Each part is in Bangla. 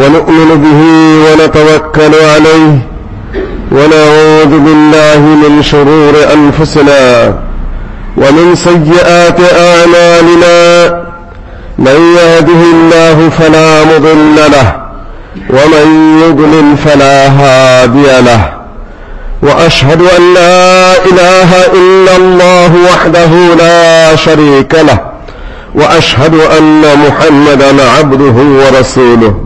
ونؤمن به ونتوكل عليه ونعوذ بالله من شرور أنفسنا ومن سيئات أعمالنا من يهده الله فلا مضل له ومن يضلل فلا هادي له وأشهد أن لا إله إلا الله وحده لا شريك له وأشهد أن محمدا عبده ورسوله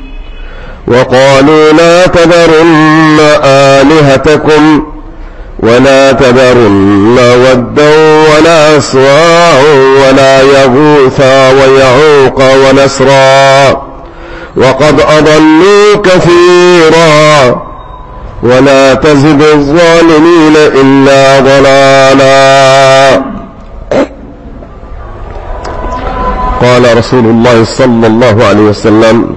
وقالوا لا تذرن آلهتكم ولا تذرن ودا ولا أسواع ولا يغوث ويعوق ونسرا وقد أضلوا كثيرا ولا تزد الظالمين إلا ضلالا. قال رسول الله صلى الله عليه وسلم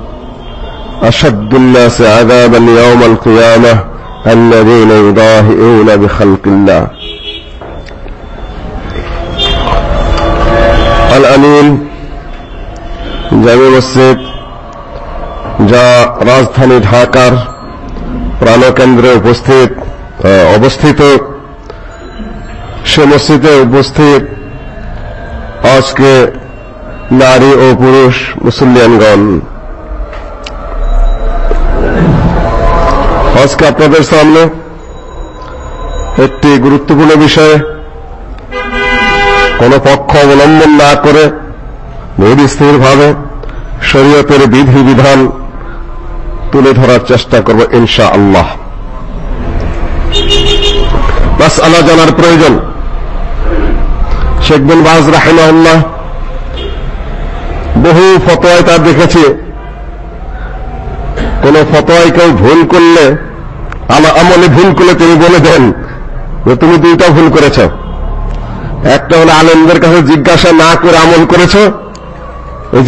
أشد الناس عذابا يوم القيامة الذين يضاهئون بخلق الله الأمين জামি মসজিদ যা রাজধানী ঢাকার প্রাণকেন্দ্রে উপস্থিত অবস্থিত সে মসজিদে উপস্থিত আজকে নারী ও পুরুষ মুসলিয়ানগণ আজকে আপনাদের সামনে একটি গুরুত্বপূর্ণ বিষয়ে কোন পক্ষ অবলম্বন না করে নির্স্থিরভাবে শরীয়তের বিধি বিধান তুলে ধরার চেষ্টা করব ইনশা আল্লাহ বাস আল্লাহ জানার প্রয়োজন। শেখ বিন বাজ রাহেমাল্লাহ বহু ফতোয়ায় তার দেখেছি। কোন ফতোয়ায় কেউ ভুল করলে, আমার আমলে ভুল করলে তিনি বলে দেন যে তুমি দুইটা ভুল করেছ। একটা হলো আলেমদের কাছে জিজ্ঞাসা না করে আমল করেছ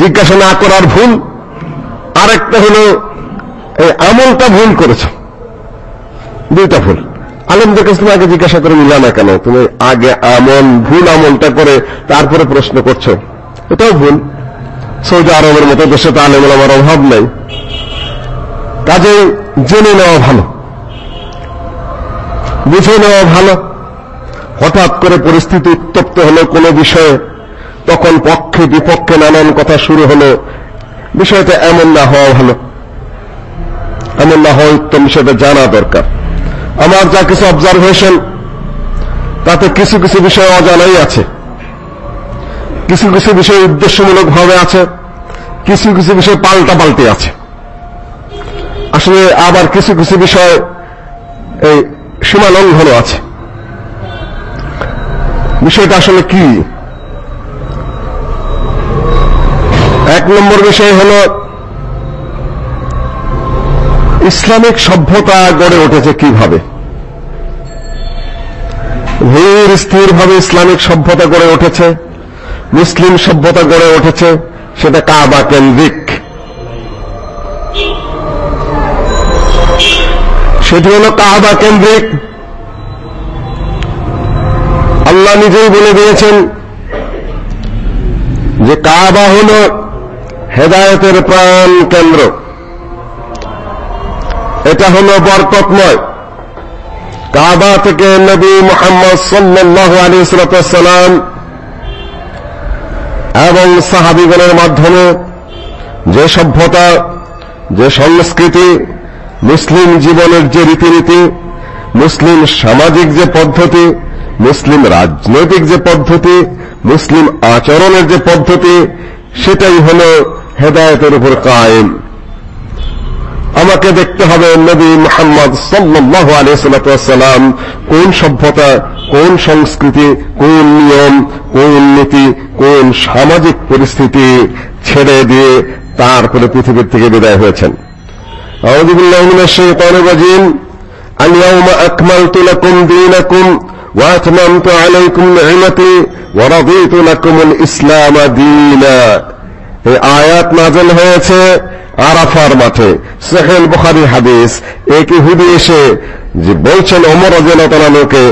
জিজ্ঞাসা না করার ভুল। আর একটা হলো, এই আমলটা ভুল করেছ। দুইটা ভুল। আলেমদের কাছে তুমি আগে জিজ্ঞাসা করে মিলা না কেন? তুমি আগে আমল, ভুল আমলটা করে তারপরে প্রশ্ন করছ। এটাও ভুল। সৌদি আরবের মতো দেশে তো আলেম আমার অভাব নেই। কাজে জেনে নেওয়া ভালো। বুঝে নেওয়া ভালো। হঠাৎ করে পরিস্থিতি উত্তপ্ত হলো কোনো বিষয়ে, তখন পক্ষে বিপক্ষে নানান কথা শুরু হলো। বিষয়টা এমন না হওয়া ভালো। এমন না হওয়া উত্তম সেটা জানা দরকার। আমার যা কিছু অবজারভেশন তাতে কিছু কিছু বিষয় অজানাই আছে। কিছু কিছু বিষয় উদ্দেশ্যমূলক ভাবে আছে, কিছু কিছু বিষয় পাল্টা পাল্টে আছে। আসলে আবার কিছু কিছু বিষয় এই সীমা লঙ্ঘনও আছে। বিষয়টা আসলে কি? এক নম্বর বিষয় হল, ইসলামিক সভ্যতা গড়ে উঠেছে কীভাবে? ধীর স্থিরভাবে ইসলামিক সভ্যতা গড়ে উঠেছে, মুসলিম সভ্যতা গড়ে উঠেছে, সেটা কাবা কেন্দ্রিক। সেটি হল কাবা কেন্দ্রিক। আল্লাহ নিজেই বলে দিয়েছেন যে কাবা হল হেদায়তের প্রাণ কেন্দ্র। এটা হল বরকতময়। কাবা থেকে নবী মোহাম্মদ সাল্লাহ আলী সালাম এবং সাহাবিগণের মাধ্যমে যে সভ্যতা, যে সংস্কৃতি মুসলিম জীবনের যে রীতিনীতি, মুসলিম সামাজিক যে পদ্ধতি, মুসলিম রাজনৈতিক যে পদ্ধতি, মুসলিম আচরণের যে পদ্ধতি, সেটাই হল হেদায়তের উপর কায়েম। আমাকে দেখতে হবে নবী মোহাম্মদ সাল্লাহ আলিয়াল্লাম কোন সভ্যতা, কোন সংস্কৃতি, কোন নিয়ম, কোন নীতি, কোন সামাজিক পরিস্থিতি ছেড়ে দিয়ে তারপরে পৃথিবীর থেকে বিদায় হয়েছেন। أعوذ بالله من الشيطان الرجيم اليوم أكملت لكم دينكم وأتممت عليكم نعمتي ورضيت لكم الإسلام دينا এই আয়াত নাজল হয়েছে আরাফার মাঠে সেহেল বুখারি হাদিস এক ইহুদি এসে যে বলছেন অমর রাজনাতনাকে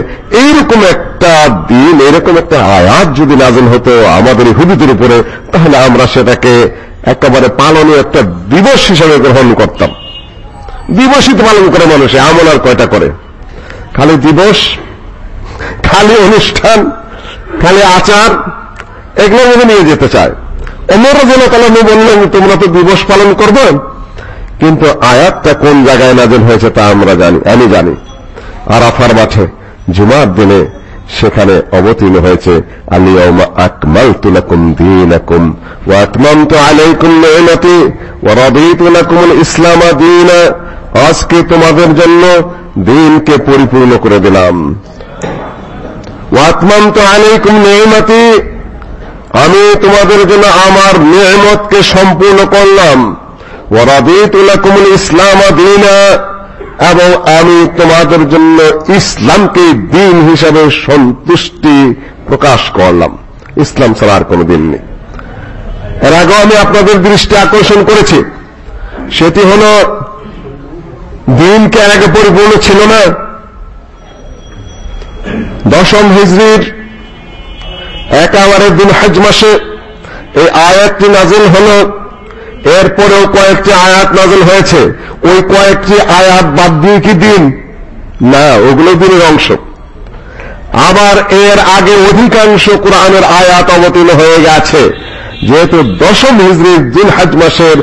এইরকম একটা দিন এরকম একটা আয়াত যদি নাজল হতো আমাদের ইহুদিদের উপরে তাহলে আমরা সেটাকে একেবারে পালনীয় একটা দিবস হিসেবে গ্রহণ করতাম দিবসই পালন করে মানুষে, আমল আর কয়টা করে? খালি দিবস, খালি অনুষ্ঠান, খালি আচার এগুলোর মধ্যে নিয়ে যেতে চায়। অমর আমি বললেন তোমরা তো দিবস পালন করবে, কিন্তু আয়াতটা কোন জায়গায় নাজেল হয়েছে তা আমরা জানি, আমি জানি। আরাফার মাঠে, জুমার দিনে সেখানে অবতীর্ণ হয়েছে আলিয়াউমা আকমালতু লাকুম দীনাকুম, ওয়া আতমামতু আলাইকুম নি'মাতি, ওয়া রাদিতু লাকুমুল ইসলাম দীনা। আজকে তোমাদের জন্য দিনকে পরিপূর্ণ করে দিলাম। ওয়া আতমামতু আলাইকুম নি'মাতি আমি তোমাদের জন্য আমার নিয়ামতকে সম্পূর্ণ করলাম। ওয়ারাদিতু লাকুমুল ইসলাম দীনা, এবং আমি তোমাদের জন্য ইসলামকে দিন হিসাবে সন্তুষ্টি প্রকাশ করলাম। ইসলাম ছাড়া আর কোনো দিন নেই। এর আগেও আমি আপনাদের দৃষ্টি আকর্ষণ করেছি। সেটি হল দিনকে এর আগে পরিপূর্ণ ছিল না? দশম হিজড়ির একেবারে দিন হজ মাসে এই আয়াতটি নাজিল হল। এরপরেও কয়েকটি আয়াত নাজিল হয়েছে। ওই কয়েকটি আয়াত বাদ দিয়ে কি দিন? না, ওগুলো দিনের অংশ। আবার এর আগে অধিকাংশ কোরআনের আয়াত অবতীর্ণ হয়ে গেছে। যেহেতু দশম হিজড়ির হাজ মাসের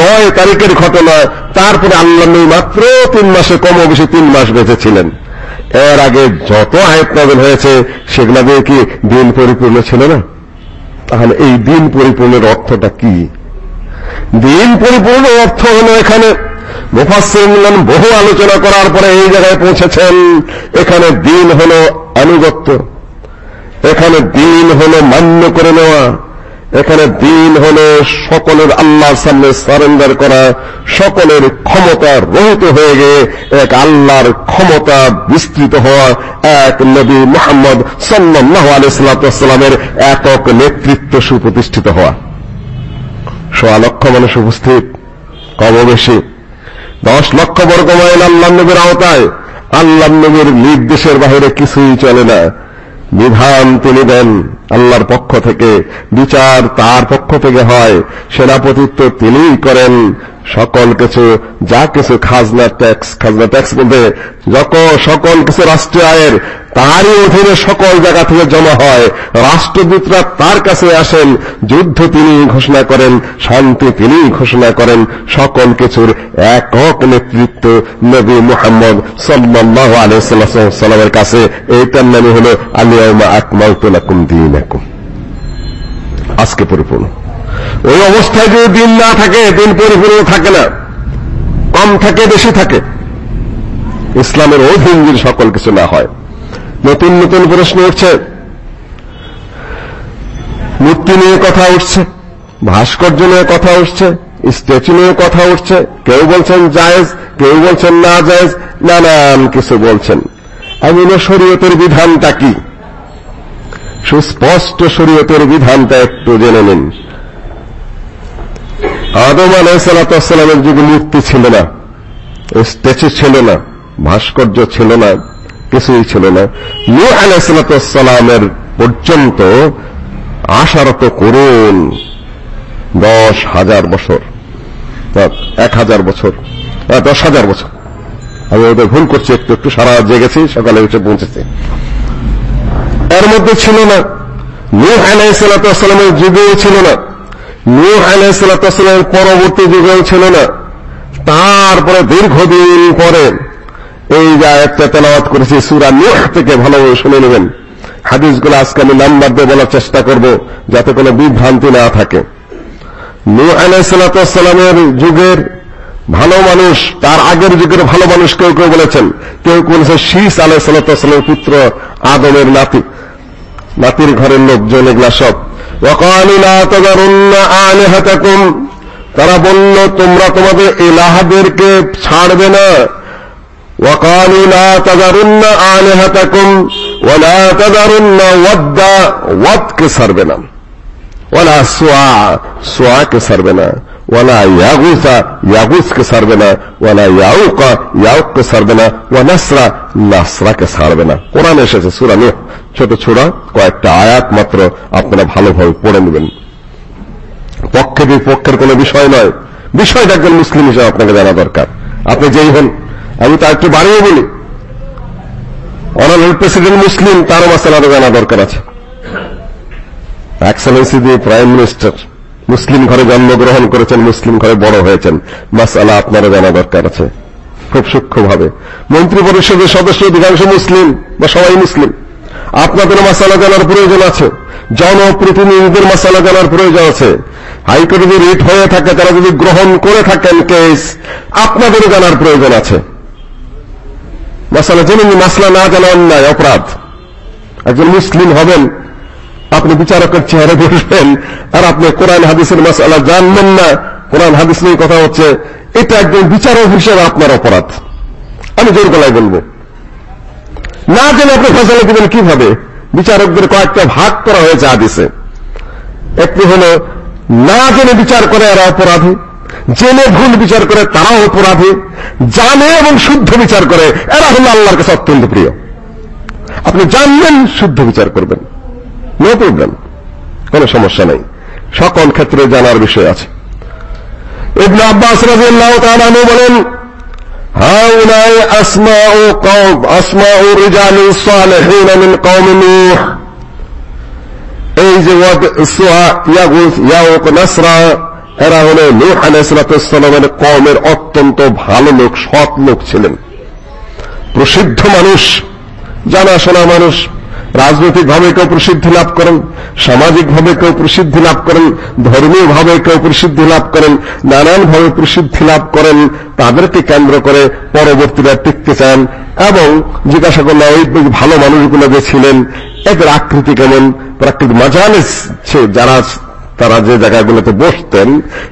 নয় তারিখের ঘটনা, তারপরে আল্লাহ মাত্র তিন মাসে কম বেশি তিন মাস বেঁচেছিলেন। এর আগে যত আয়াত নাজল হয়েছে, সেগুলা দিয়ে কি দিন পরিপূর্ণ ছিল না? তাহলে এই দিন পরিপূর্ণের অর্থটা কি? দিন পরিপূর্ণ অর্থ হলো এখানে মুফাসসিরিন বহু আলোচনা করার পরে এই জায়গায় পৌঁছেছেন, এখানে দিন হলো আনুগত্য, এখানে দিন হলো মান্য করে নেওয়া এখানে দিন হলো সকলের আল্লাহর সামনে সারেন্ডার করা, সকলের ক্ষমতা রহিত হয়ে গিয়ে এক আল্লাহর ক্ষমতা বিস্তৃত হওয়া, এক নবী মোহাম্মদ সাল্লাহ আলাইসাল্লামের একক নেতৃত্ব সুপ্রতিষ্ঠিত হওয়া। সোয়া লক্ষ মানুষ উপস্থিত কম বেশি। দশ লক্ষ বর্গ মাইল আল্লাহ নবীর আওতায়। আল্লাহ নবীর নির্দেশের বাহিরে কিছুই চলে না। বিধান তিনি দেন। আল্লাহর পক্ষ থেকে, বিচার তার পক্ষ থেকে হয়। সেনাপতিত্ব তিনিই করেন। সকল কিছু, যা কিছু খাজনা ট্যাক্স খাজনা ট্যাক্স বলতে যত সকল কিছু রাষ্ট্রীয় আয়ের, তারই অধীনে সকল জায়গা থেকে জমা হয়। রাষ্ট্রদূতরা তার কাছে আসেন, যুদ্ধ তিনি ঘোষণা করেন, শান্তি তিনি ঘোষণা করেন। সকল কিছুর একক নেতৃত্ব নবী মোহাম্মদ সাল্লাহ আলাইসাল্লামের কাছে। এইটার নামে হল আলিয়াউমা আকমালতু লাকুম দীনাকুম আজকে পরিপূর্ণ। ওই অবস্থায় যদি দিন না থাকে, দিন পরিপূর্ণ থাকে না, কম থাকে, বেশি থাকে। ইসলামের অধীন সকল কিছু না হয়। নতুন নতুন প্রশ্ন উঠছে। মূর্তি নিয়ে কথা উঠছে। ভাস্কর্য নিয়ে কথা উঠছে। স্ট্যাচু নিয়ে কথা উঠছে। কেউ বলছেন জায়েজ, কেউ বলছেন না জায়েজ, নানান কিছু বলছেন। এমন শরীয়তের বিধানটা কি? সুস্পষ্ট শরীয়তের বিধানটা একটু জেনে নিন। আদম আলাইসালামের যুগে মূর্তি ছিল না, স্ট্যাচু ছিল না, ভাস্কর্য ছিল না, কিছুই ছিল না। নূহ আলাইসালামের পর্যন্ত আশারত করুন দশ হাজার বছর এক হাজার বছর দশ হাজার বছর। আমি ওদের ভুল করছি, একটু একটু সারা জেগেছি, সকালে উঠে পৌঁছেছি। এর মধ্যে ছিল না। নূহ আলাইসালামের যুগেও ছিল না। নূহ আলাইসালামের পরবর্তী যুগেও ছিল না। তারপরে দীর্ঘদিন পরে এই যে আয়াতটা তেলাওয়াত করেছি, সূরা নূহ থেকে ভালোভাবে শুনে নেবেন। হাদিসগুলো আজকে আমি নাম্বার দিয়ে বলার চেষ্টা করব, যাতে কোনো বিভ্রান্তি না থাকে। নূহ আলাইসালামের যুগের ভালো মানুষ তার আগের যুগের ভালো মানুষ কেউ কেউ বলেছেন কেউ কেউ বলেছেন শীষ আলাইসালামের পুত্র আদমের নাতি নাতির ঘরের লোকজন এগুলা সব وقالوا لا تذرن آلهتكم তারা বলল তোমরা তোমাদের এলাহাদেরকে ছাড়বে না وقالوا لا تذرن آلهتكم ولا تذرن ودا ود কে ছাড়বে না ولا سواع سواع কে ছাড়বে না ওয়ালা ইয়াগুসা ইয়াগুসকে সারবে না ওয়ালা ইয়াউকা ইয়াউককে সারবে না ওয়া নাসরা নাসরাকে সারবে না কোরআন এসেছে, সূরা নূহ। ছোট ছোড়া কয়েকটা আয়াত মাত্র আপনারা ভালোভাবে পড়ে নেবেন। পক্ষে বিপক্ষের কোনো বিষয় নয়। বিষয়টা একজন মুসলিম হিসেবে আপনাকে জানা দরকার। আপনি যেই হন, আমি তা একটু বাড়িয়ে বলি। অনারেবল প্রেসিডেন্ট মুসলিম, তারও মাসালাটা জানা দরকার আছে। এক্সেলেন্সি দিয়ে প্রাইম মিনিস্টার মুসলিম ঘরে জন্মগ্রহণ করেছেন, মুসলিম ঘরে বড় হয়েছেন। মাসালা আপনারও জানা দরকার আছে। খুব সূক্ষ্মভাবে। মন্ত্রী পরিষদের সদস্য, অধিকাংশ মুসলিম বা সবাই মুসলিম। আপনাদের মাসালা জানার প্রয়োজন আছে। জনপ্রতিনিধিদের মাসালা জানার প্রয়োজন আছে। হাইকোর্টে যদি রিট হয়ে থাকে, তারা যদি গ্রহণ করে থাকেন কেস, আপনাদেরও জানার প্রয়োজন আছে। মাসালা জেনে মাসলা না জানা অন্যায় অপরাধ। একজন মুসলিম হবেন আপনি বিচারকের চেহারা বসবেন আর আপনি কোরআন, হাদিসের মাসালা জানবেন না। কোরআন, হাদিস নিয়ে কথা হচ্ছে। এটা একজন বিচারক হিসেবে আপনার অপরাধ। আমি জোর গলায় বলব। না জেনে আপনি ফসলা দিবেন কীভাবে? বিচারকদের কয়েকটা ভাগ করা হয়েছে হাদিসে। একটি হলো, না জেনে বিচার করে এরা অপরাধী। জেনে ভুল বিচার করে তারাও অপরাধী। জানে এবং শুদ্ধ বিচার করে, এরা হলো আল্লাহর কাছে অত্যন্ত প্রিয়। আপনি জানবেন, শুদ্ধ বিচার করবেন। নো প্রবলেম কোনো সমস্যা নেই। সকল ক্ষেত্রে জানার বিষয় আছে। ইবনে আব্বাস রাদিয়াল্লাহু তাআলা বলেন, হাউলাই কওম রিজাল সালিহিন মিন কওম নূহ। এই যে ওয়াদ সুয়া ইয়াগুস, ইয়াউক, নাসরা, এরা হলো নূহ কওমের অত্যন্ত ভালো লোক, সৎ লোক ছিলেন। প্রসিদ্ধ মানুষ, জানাশোনা মানুষ রাজনৈতিক ভাবে কেউ প্রসিদ্ধি লাভ করেন সামাজিক ভাবে কেউ প্রসিদ্ধি লাভ করেন ধর্মীয় ভাবে কেউ প্রসিদ্ধি লাভ করেন নানান ভাবে প্রসিদ্ধি লাভ করেন, তাদেরকে কেন্দ্র করে পরবর্তীরা টিকতে চান এবং জিজ্ঞাসা করলে ওই ভালো মানুষগুলো যে ছিলেন, এদের আকৃতি কেমন? প্রাকৃতিক মাজালিস যারা, তারা যে জায়গাগুলোতে বসতেন,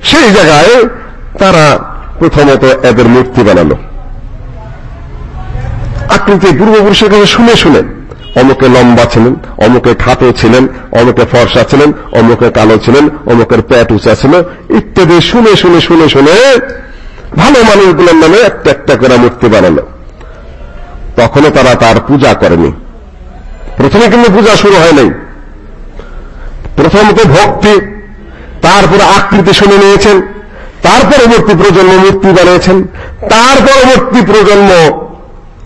সেই জায়গায় তারা প্রথমত এদের মূর্তি বানালো। আকৃতি পূর্বপুরুষের কাছে শুনে শুনে অমুকে লম্বা ছিলেন, অমুকে খাটো ছিলেন, অমুকে ফর্সা ছিলেন, অমুকে কালো ছিলেন, অমুকের পেট উঁচা ছিল, ইত্যাদি শুনে শুনে শুনে শুনে ভালো মানুষগুলোর নামে একটা একটা করে মূর্তি বানালো। তখনও তারা তার পূজা করেনি। প্রথমে কিন্তু পূজা শুরু হয় নাই। প্রথমত ভক্তি, তারপরে আকৃতি শুনে নিয়েছেন তার পরবর্তী প্রজন্ম মূর্তি বানিয়েছেন তার পরবর্তী প্রজন্ম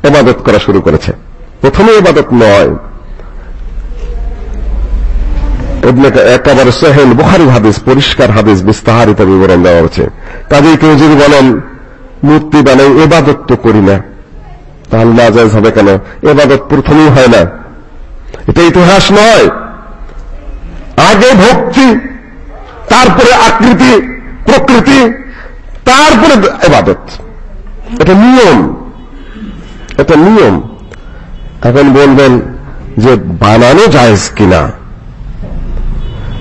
এবাদত করা শুরু করেছে। প্রথমে এবাদত নয়। সোহেল হাদিস, পরিষ্কার হাদিস, বিস্তারিত বিবরণ দেওয়া কাজেই কেউ যদি বলেন, মূর্তি বানাই এবাদত তো করি না। তাহলে হবে কেন? এবাদত প্রথমেই হয় না। এটা ইতিহাস নয়। আগে ভক্তি, তারপরে আকৃতি, প্রকৃতি, তারপরে এবাদত এটা নিয়ম। এটা নিয়ম। এখন বলবেন যে বানানো জায়েজ কিনা?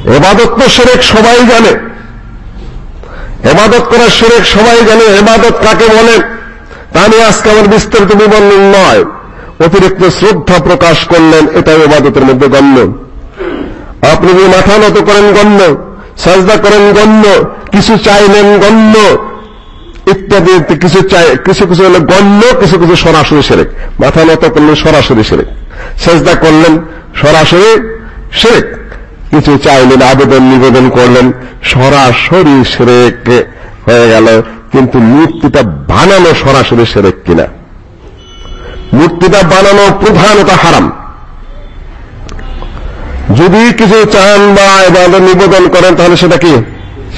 এবাদত তো সেরেক সবাই জানে। এবাদত করার সেরেক সবাই জানে, এবাদত কাকে বলে? তা নিয়ে আজকে আমার বিস্তারিত বিবরণ নয়। অতিরিক্ত শ্রদ্ধা প্রকাশ করলেন এটা এবাদতের মধ্যে গণ্য। আপনি যদি মাথা নত করেন, গণ্য। সাজদা করেন, গণ্য। কিছু চাইলেন, গণ্য। ইত্যাদি কিছু চাই, কিছু কিছু হলো গণ্য, কিছু কিছু সরাসরি সেরেক। মাথা নত করলেন সরাসরি সেরেক। সেজদা করলেন, সরাসরি সেরেক। কিছু চাইলেন, আবেদন, নিবেদন করলেন, সরাসরি সেরেক হয়ে গেল। কিন্তু মূর্তিটা বানানো সরাসরি সেরেক কিনা? মূর্তিটা বানানো প্রধানত হারাম। যদি কিছু চান বা এবার নিবেদন করেন, তাহলে সেটা কি?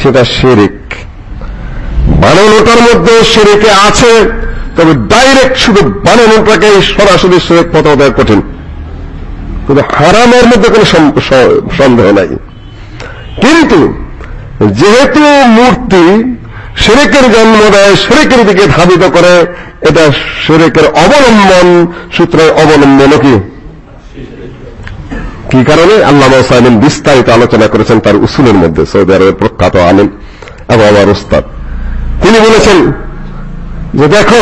সেটা শেরিক বানানোটার মধ্যে সেরেকে আছে, তবে ডাইরেক্ট শুধু বানানোটাকে সরাসরি সেরেক পথ দেওয়া কঠিন। কিন্তু হারামের মধ্যে কোনো সন্দেহ নাই। কিন্তু যেহেতু মূর্তি সেরেকের জন্ম দেয় সেরেকের দিকে ধাবিত করে, এটা সেরেকের অবলম্বন সূত্রে অবলম্বন কি? কি কারণে? আল্লাহ সাইলেন বিস্তারিত আলোচনা করেছেন তার উসুলের মধ্যে, সৌদি আরবের প্রখ্যাত আলেন এবং আমার উস্তাদ। তিনি বলেছেন যে দেখো,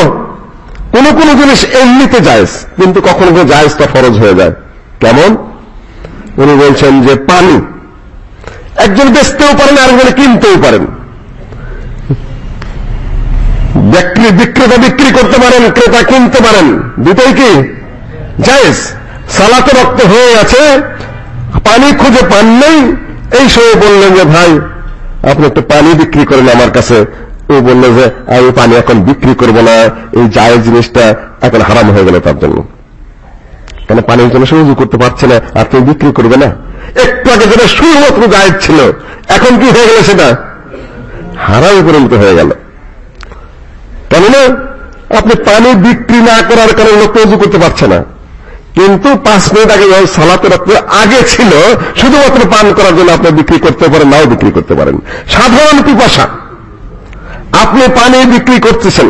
কোন কোন জিনিস এমনিতে জায়েজ, কিন্তু কখনো কখনো জায়েজটা ফরজ হয়ে যায়। কেমন? উনি বলছেন যে পানি, একজন বেচতেও পারেন, আরেকজনে কিনতেও পারেন। বিক্রি বিক্রেতা বিক্রি করতে পারেন, ক্রেতা কিনতে পারেন, দুটোই কি জায়েজ? সালাতে রক্ত হয়ে আছে, পানি খুঁজে পান নেই। এই সময় বললেন যে, ভাই, আপনি একটু পানি বিক্রি করেন আমার কাছে ও বলল যে আমি পানি এখন বিক্রি করব না, এই জায়েজ জিনিসটা এখন হারাম হয়ে গেল তার জন্য। কেন পানির জন্য সে করতে পারছে না, আর তুমি বিক্রি করবে না? একটু আগে যেটা শুধুমাত্র জায়েজ ছিল, এখন কি হয়ে গেল সেটা? হারামে পরিণত হয়ে গেল। কেননা, আপনি পানি বিক্রি না করার কারণে লোক উজু করতে পারছে না। কিন্তু পাঁচ মিনিট আগে যখন সালাতের রক্ত আগে ছিল, শুধুমাত্র পান করার জন্য আপনি বিক্রি করতে পারেন, নাও বিক্রি করতে পারেন। সাধারণ পিপাসা। আপনি পানি বিক্রি করতেছেন,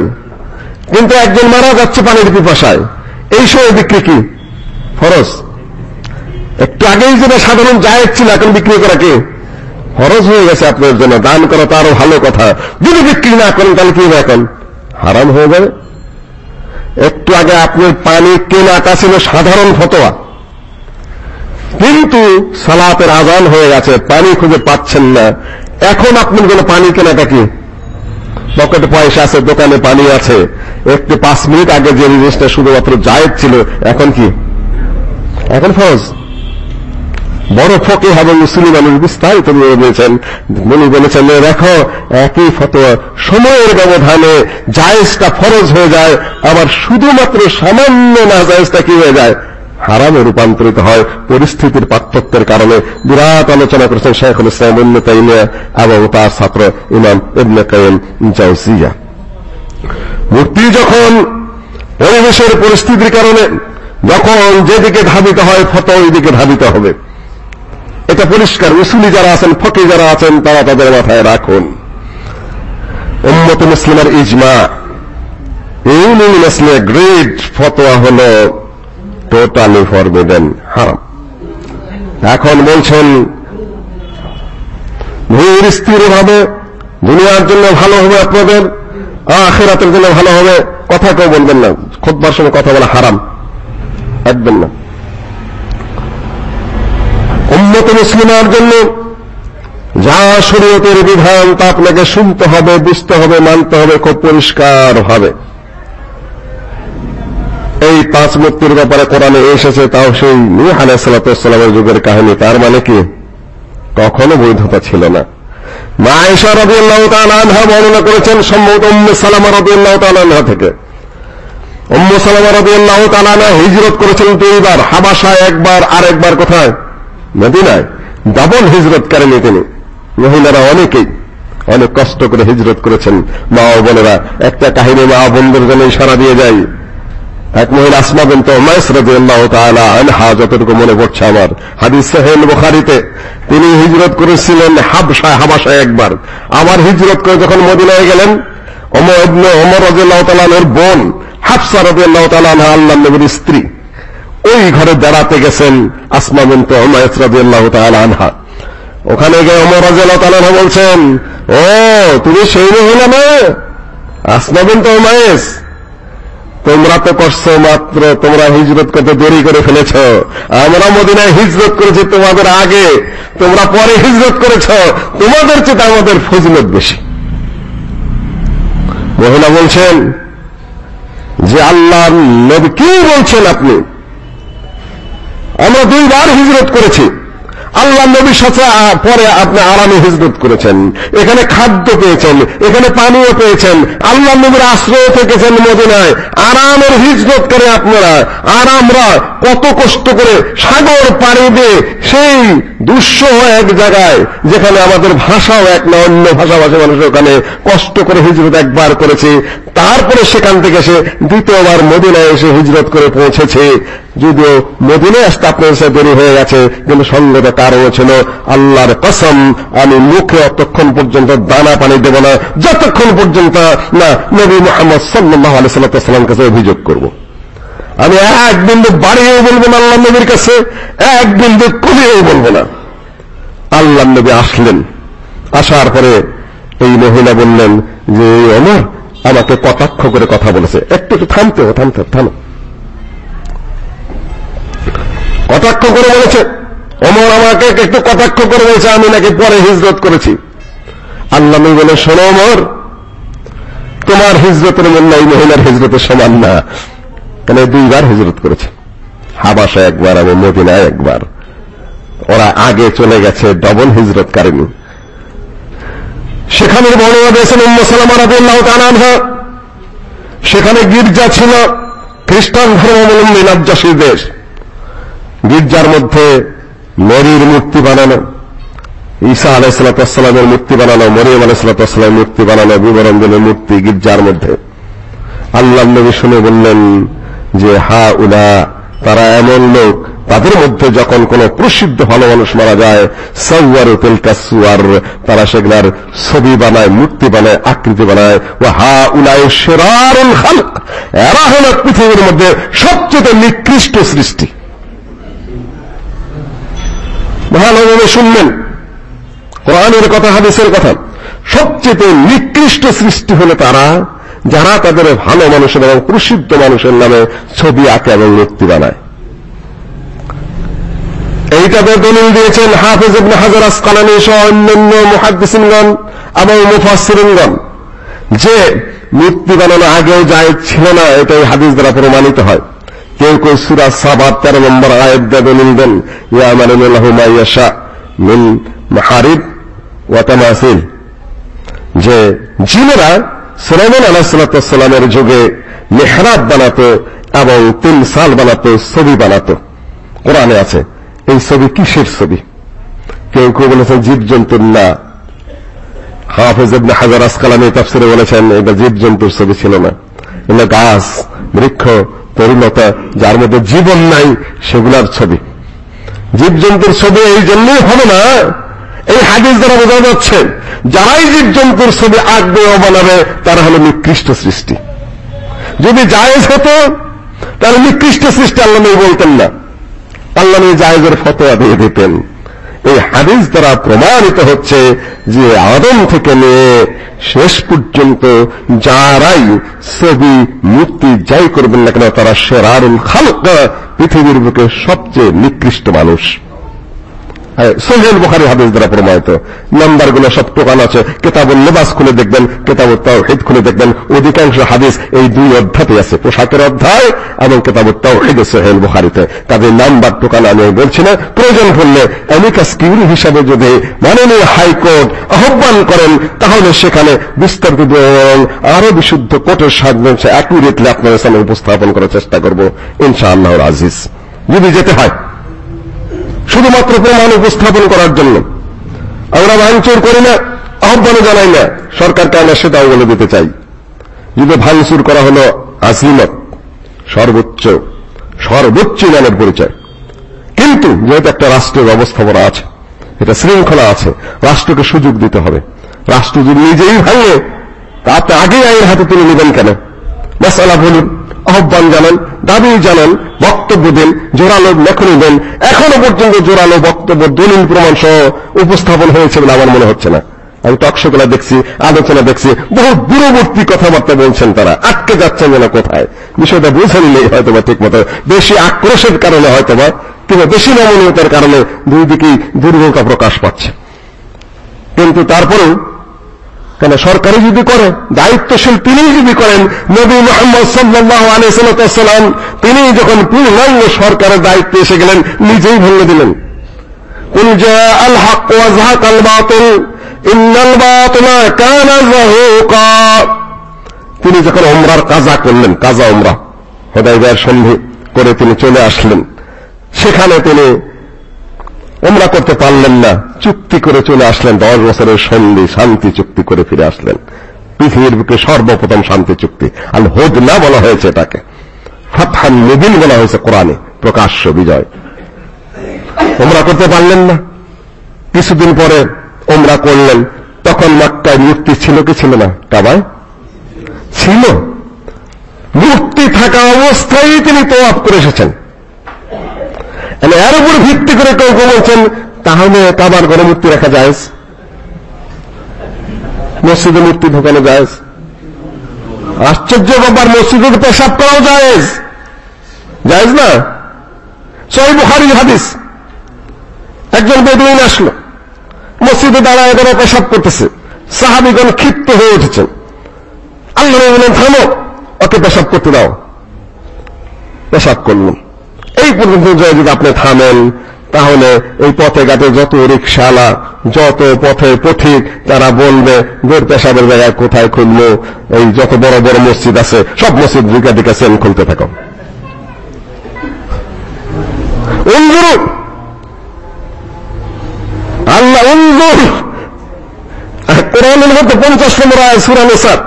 কিন্তু একজন মারা যাচ্ছে পানির পিপাসায়। এই সময় বিক্রি কি? ফরজ। একটু আগেই যেটা সাধারণ জায়েজ ছিল, এখন বিক্রি করা কি? ফরজ হয়ে গেছে আপনার জন্য, দান করা তো আরও ভালো কথা। যদি বিক্রি না করেন, তাহলে কি হবে এখন? হারাম হয়ে যাবে। একটু আগে আপনার পানি কেনাটা ছিল সাধারণ ফতোয়া। কিন্তু সালাতের আজান হয়ে গেছে, পানি খুঁজে পাচ্ছেন না। এখন আপনার জন্য পানি কেনাটা কি? পকেটে পয়সা আছে, দোকানে পানি আছে। একটু পাঁচ মিনিট আগে যে জিনিসটা শুধুমাত্র জায়েজ ছিল, এখন কি? এখন ফরজ। বড় ফকে হবে মুসলিম মানুষ বিস্তারিত বলেছেন উনি বলেছেন, দেখো, একই ফতোয়া। সময়ের ব্যবধানে জায়েজটা ফরজ হয়ে যায়, আবার শুধুমাত্র সামান্য না জায়েজটা কি হয়ে যায়? হারামে রূপান্তরিত হয়। পরিস্থিতির পার্থক্যের কারণে বিরাট আলোচনা করেছেন শেখুল ইসলাম এবং তার ছাত্র ইমাম ইবনে কাইম মূর্তি যখন পরিবেশের পরিস্থিতির কারণে যখন যেদিকে ধাবিত হয় ফত ওই দিকে ধাবিত হবে। এটা পরিষ্কার। উসুলি যারা আছেন, ফকি যারা আছেন, তারা তাদের মাথায় রাখুন। উম্মত মুসলিমের ইজমা। ইউনিভার্সিটি গ্রেট ফতোয়া হলো টোটালি ফরবিডেন হারাম এখন বলছেন, ধীর স্থির ভাবে দুনিয়ার জন্য ভালো হবে আপনাদের, আখেরাতের জন্য ভালো হবে, কথা কেউ বলবেন না। খুববার সময় কথা বলা হারাম। একদম না। উন্মত মুসলিমার জন্য যা শরীয়তের বিধান তা আপনাকে শুনতে হবে, বুঝতে হবে, মানতে হবে, খুব পরিষ্কার এই পাঁচ মূর্তির ব্যাপারে কোরআনে এসেছে, তাও সেই নূহ আলাইসালামের যুগের কাহিনী। তার মানে কি? কখনো বৈধতা ছিল না। মা রাদিয়াল্লাহু তাআলা আনহা বর্ণনা করেছেন, সম্ভবত উম্মে সালামা রাদিয়াল্লাহু তাআলা আনহা থেকে। উম্মে সালামা রাদিয়াল্লাহু তাআলা আনহা হিজরত করেছেন দুইবার হাবাসায় একবার কোথায়? মদিনায়। ডাবল হিজরত করেনি তিনি। মহিলারা অনেকেই অনেক কষ্ট করে হিজরত করেছেন। মা ও বোনেরা, একটা কাহিনী মা বোনদের জন্য ইশারা দিয়ে যায়। এক মহিলা আসমা বিনতে উমাইস রাদিয়াল্লাহু তাআলা আনহা যতটুকু মনে পড়ছে আমার। হাদিস সহিহ বুখারীতে, তিনি হিজরত করেছিলেন হাবশায় হাবাসায় একবার। আবার হিজরত করে যখন মদিনায় গেলেন ওমর ইবনে ওমর রাদিয়াল্লাহু তাআলার বোন হাফসা রাদিয়াল্লাহু তাআলা আনহা, আল্লাহর নবীর স্ত্রী। ওই ঘরে দাঁড়াতে গেছেন আসমা বিনতে উমাইস রাদিয়াল্লাহু তাআলা আনহা। ওখানে গিয়ে ওমর রাদিয়াল্লাহু তাআলা বলছেন, ও, তুমি সেই মহিলা না? আসমা বিনতে উমাইস তোমরা তো করছ মাত্র, তোমরা হিজরত করতে দেরি করে ফেলেছ। আমরা মদিনায় হিজরত করেছি তোমাদের আগে, তোমরা পরে হিজরত করেছ, তোমাদের চেয়ে আমাদের ফজিলত বেশি। মহিলা বলছেন, যে আল্লাহ নবী কি বলছেন আপনি? আমরা দুইবার হিজরত করেছি। আল্লাহ নবীর সাথে পরে আপনি আরামে হিজরত করেছেন। এখানে খাদ্য পেয়েছেন, এখানে পানীয় পেয়েছেন, আল্লাহ নবীর আশ্রয় থেকেছেন মদিনায়। আরামের হিজরত করে আপনারা আর আমরা কত কষ্ট করে সাগর পাড়ি দিয়ে সেই দুঃসহ এক জায়গায়, যেখানে আমাদের ভাষাও এক না, অন্য ভাষাভাষী মানুষ ওখানে কষ্ট করে হিজরত একবার করেছে। তারপরে সেখান থেকে সে দ্বিতীয়বার মদিনায় এসে হিজরত করে পৌঁছেছে। যদিও মদিনায় আসতে আপনার সাথে দেরি হয়ে গেছে, কিন্তু সঙ্গত কারণও ছিল আল্লাহর কসম, আমি মুখে অতক্ষণ পর্যন্ত দানা পানি দেব না, যতক্ষণ পর্যন্ত না নবী মোহাম্মদ সাল্লাহ আলাইসাল্লাম কাছে অভিযোগ করব। আমি এক বিন্দু বাড়িয়েও বলব না আল্লাহ নবীর কাছে, এক বিন্দু কমিয়েও বলব না। আল্লাহ নবী আসলেন, আসার পরে এই মহিলা বললেন যে অমর আমাকে কটাক্ষ করে কথা বলেছে, একটু একটু থামতে থামতে থামো। কটাক্ষ করে বলেছে। অমর আমাকে একটু কটাক্ষ করে বলেছে, আমি নাকি পরে হিজরত করেছি। আল্লাহ বলে, শোনো অমর তোমার হিজরতের মূল্য এই মহিলার হিজরতের সমান না। কেন দুইবার হিজরত করেছে? হাবাসা একবার এবং মদিনায় একবার। ওরা আগে চলে গেছে ডবল হিজরত কারেনি। সেখানে বর্ণনা দিয়েছেন উম্ম সালামা রাদিয়াল্লাহু তাআলা সেখানে গির্জা ছিল খ্রিস্টান ধর্মাবলম্বী, নাজ্জাসী দেশ। গির্জার মধ্যে মেরির মূর্তি বানানো, ঈসা আলাইসালামের মূর্তি বানানো, মরিয়ম আলাইসালামের মূর্তি বানানো বিবরঞ্জনের মূর্তি গির্জার মধ্যে। আল্লাহ নবী শুনে বললেন যে, হা উলা, তারা এমন লোক, তাদের মধ্যে যখন কোন প্রসিদ্ধ ভালো মানুষ মারা যায় সৌয়ার তেলকাসুয়ার তারা সেগুলার ছবি বানায়, মূর্তি বানায়, আকৃতি বানায় ও হা উলায় খালক, এরা হল পৃথিবীর মধ্যে সবচেয়ে নিকৃষ্ট সৃষ্টি। ভালোভাবে শুনলেন কোরআনের কথা, হাদিসের কথা। সবচেয়ে নিকৃষ্ট সৃষ্টি হলো তারা, যারা তাদের ভালো মানুষের এবং প্রসিদ্ধ মানুষের নামে ছবি আঁকে এবং মূর্তি বানায়। এইটাতে দলিল দিয়েছেন হাফিজ ইবনে হাজার আসকালানি সহ অন্যান্য মুহাদ্দিসিনগণ এবং মুফাসসিরিনগণ। যে মূর্তি বানানো আগেও জায়েজ ছিল না, এটাই হাদিস দ্বারা প্রমাণিত হয়। কেউ কেউ সূরা সাবাত 13 নম্বর দিয়ে দলিল দেন, ইয়া মিন মাহারিব ওয়া তামাসিল। যে জিনেরা সুলাইমান আলাইহিসসালামের যুগে মেহরাব বানাতো এবং তিন সাল বানাতো, ছবি বানাতো। কোরআনে আছে, এই ছবি কিসের ছবি? কেউ কেউ বলেছেন জীবজন্তুর না। হাফেজ হাজার আসকালানি তাফসিরে বলেছেন, এটা জীবজন্তুর ছবি ছিল না। এটা গাছ, বৃক্ষ তরুণতা যার মধ্যে জীবন নাই, সেগুলার ছবি। জীবজন্তুর ছবি এই জন্যই হবে না, এই হাদিস দ্বারা বোঝা যাচ্ছে, যারাই জীবজন্তুর ছবি আঁকবে ও বানাবে, তারা হলো নিকৃষ্ট সৃষ্টি। যদি জায়েজ হতো, তাহলে নিকৃষ্ট সৃষ্টি আল্লাহ বলতেন না। আল্লাহ জায়েজের ফতোয়া দিয়ে দিতেন। এই হাদিস দ্বারা প্রমাণিত হচ্ছে যে আদম থেকে নিয়ে শেষ পর্যন্ত যারাই সবি মুক্তি যাই করবেন না কেন, তারা সেরারুল খালুক, পৃথিবীর বুকে সবচেয়ে নিকৃষ্ট মানুষ। সোহেল বুখারী হাদিস দ্বারা প্রমাণিত। নাম্বারগুলো সব টোকান আছে। কিতাবুল লিবাস খুলে দেখবেন কিতাবুত তাওহীদ খুলে দেখবেন। অধিকাংশ হাদিস এই দুই অধ্যায়তে আছে। পোশাকের অধ্যায় এবং কিতাবুত তাওহীদ সোহেল বুখারীতে। তাদের নাম্বার টোকান আমি বলছি না। প্রয়োজন পড়লে অ্যামিকাস কিউরি হিসাবে যদি মাননীয় হাইকোর্ট আহ্বান করেন, তাহলে সেখানে বিস্তারিত আরও বিশুদ্ধ কোর্টের সাহায্যে অ্যাকুরেটলি আপনাদের সামনে উপস্থাপন করার চেষ্টা করব। ইনশাআল্লাহর আজিজ। যদি যেতে হয় শুধুমাত্র প্রমাণ উপস্থাপন করার জন্য। আমরা ভাঙচুর করি না, আহ্বানও জানাই না, সরকারকে আমরা সেটাও বলে দিতে চাই। যদি ভাঙচুর করা হলো আসিমত সর্বোচ্চ সর্বোচ্চ জ্ঞানের পরিচয়। কিন্তু যেহেতু একটা রাষ্ট্রের ব্যবস্থাপনা আছে এটা শৃঙ্খলা আছে, রাষ্ট্রকে সুযোগ দিতে হবে। রাষ্ট্র যদি নিজেই ভাঙে, তা আপনি আগেই আইনের হাতে তুলে নেবেন কেন? মাসালা বলুন। আহ্বান জানান, দাবি জানান, বক্তব্য দেন, জোরালো লেখনী দেন। এখনও পর্যন্ত জোরালো বক্তব্য, দলিল প্রমাণ সহ উপস্থাপন হয়েছে বলে আমার মনে হচ্ছে না। আমি টকশোগুলা দেখছি, আলোচনা দেখছি, বহু দূরবর্তী কথাবার্তা বলছেন তারা। আটকে যাচ্ছেন যেন কোথায়? বিষয়টা বুঝে নিলেই হয়তো বা ঠিক মতো বেশি আক্রোশের কারণে হয়তো বা কিংবা বেশি নমনীয়তার কারণে দুই দিকেই দুর্বলতা প্রকাশ পাচ্ছে। কিন্তু তারপরেও কেন সরকারি যদি করে, দায়িত্বশীল তিনি যদি করেন, নবী মোহাম্মদ সাল্লাল্লাহু আলাইহি সাল্লাম, তিনি যখন পূর্ণাঙ্গ সরকারের দায়িত্বে এসে গেলেন, নিজেই ভেঙে দিলেন। তিনি যখন ওমরার কাজা করলেন, কাজা ওমরা হুদায়বিয়ার সন্ধি করে তিনি চলে আসলেন। সেখানে তিনি ওমরা করতে পারলেন না। চুক্তি করে চলে আসলেন। দশ বছরের সন্ধি, শান্তি চুক্তি করে ফিরে আসলেন। পৃথিবীর বুকে সর্বপ্রথম শান্তি চুক্তি। আল হোদনা বলা হয়েছে এটাকে। ফাতহান মুবিন বলা হয়েছে কোরআনে। প্রকাশ্য বিজয়। ওমরা করতে পারলেন না। কিছুদিন পরে ওমরা করলেন। তখন মক্কায় মূর্তি ছিল কি ছিল না? কাবায়? ছিল। মূর্তি থাকা অবস্থায় তিনি তোয়াফ করে এসেছেন। এর উপর ভিত্তি করে কেউ কেউ বলছেন, তাহলে কাবার ঘরে মূর্তি রাখা যায় মসজিদে মূর্তি ঢোকানো যায় আশ্চর্য ব্যাপার, মসজিদে তো পেশাব করাও যায় জায়েজ না? সহি বুখারী হাদিস। একজন বেদুইন আসলো, মসজিদে দাঁড়ায় দাঁড়ায় পেশাব করতেছে। সাহাবিগণ ক্ষিপ্ত হয়ে উঠেছেন। আল্লাহ বললেন, থামো, ওকে পেশাব করতে দাও। পেশাব করলাম। এই পর্যন্ত যদি আপনি থামেন, তাহলে এই পথে ঘাটে যত রিক্সাওয়ালা যত পথে পথিক তারা বলবে, গোর পেশাবের জায়গায় কোথায় খুললো এই যত বড় বড় মসজিদ আছে, সব মসজিদ দিকে দিকে সেন খুলতে থাকো। আল্লাহ কোরআনের মধ্যে পঞ্চাশ নম্বর আয় সুরা নিসার।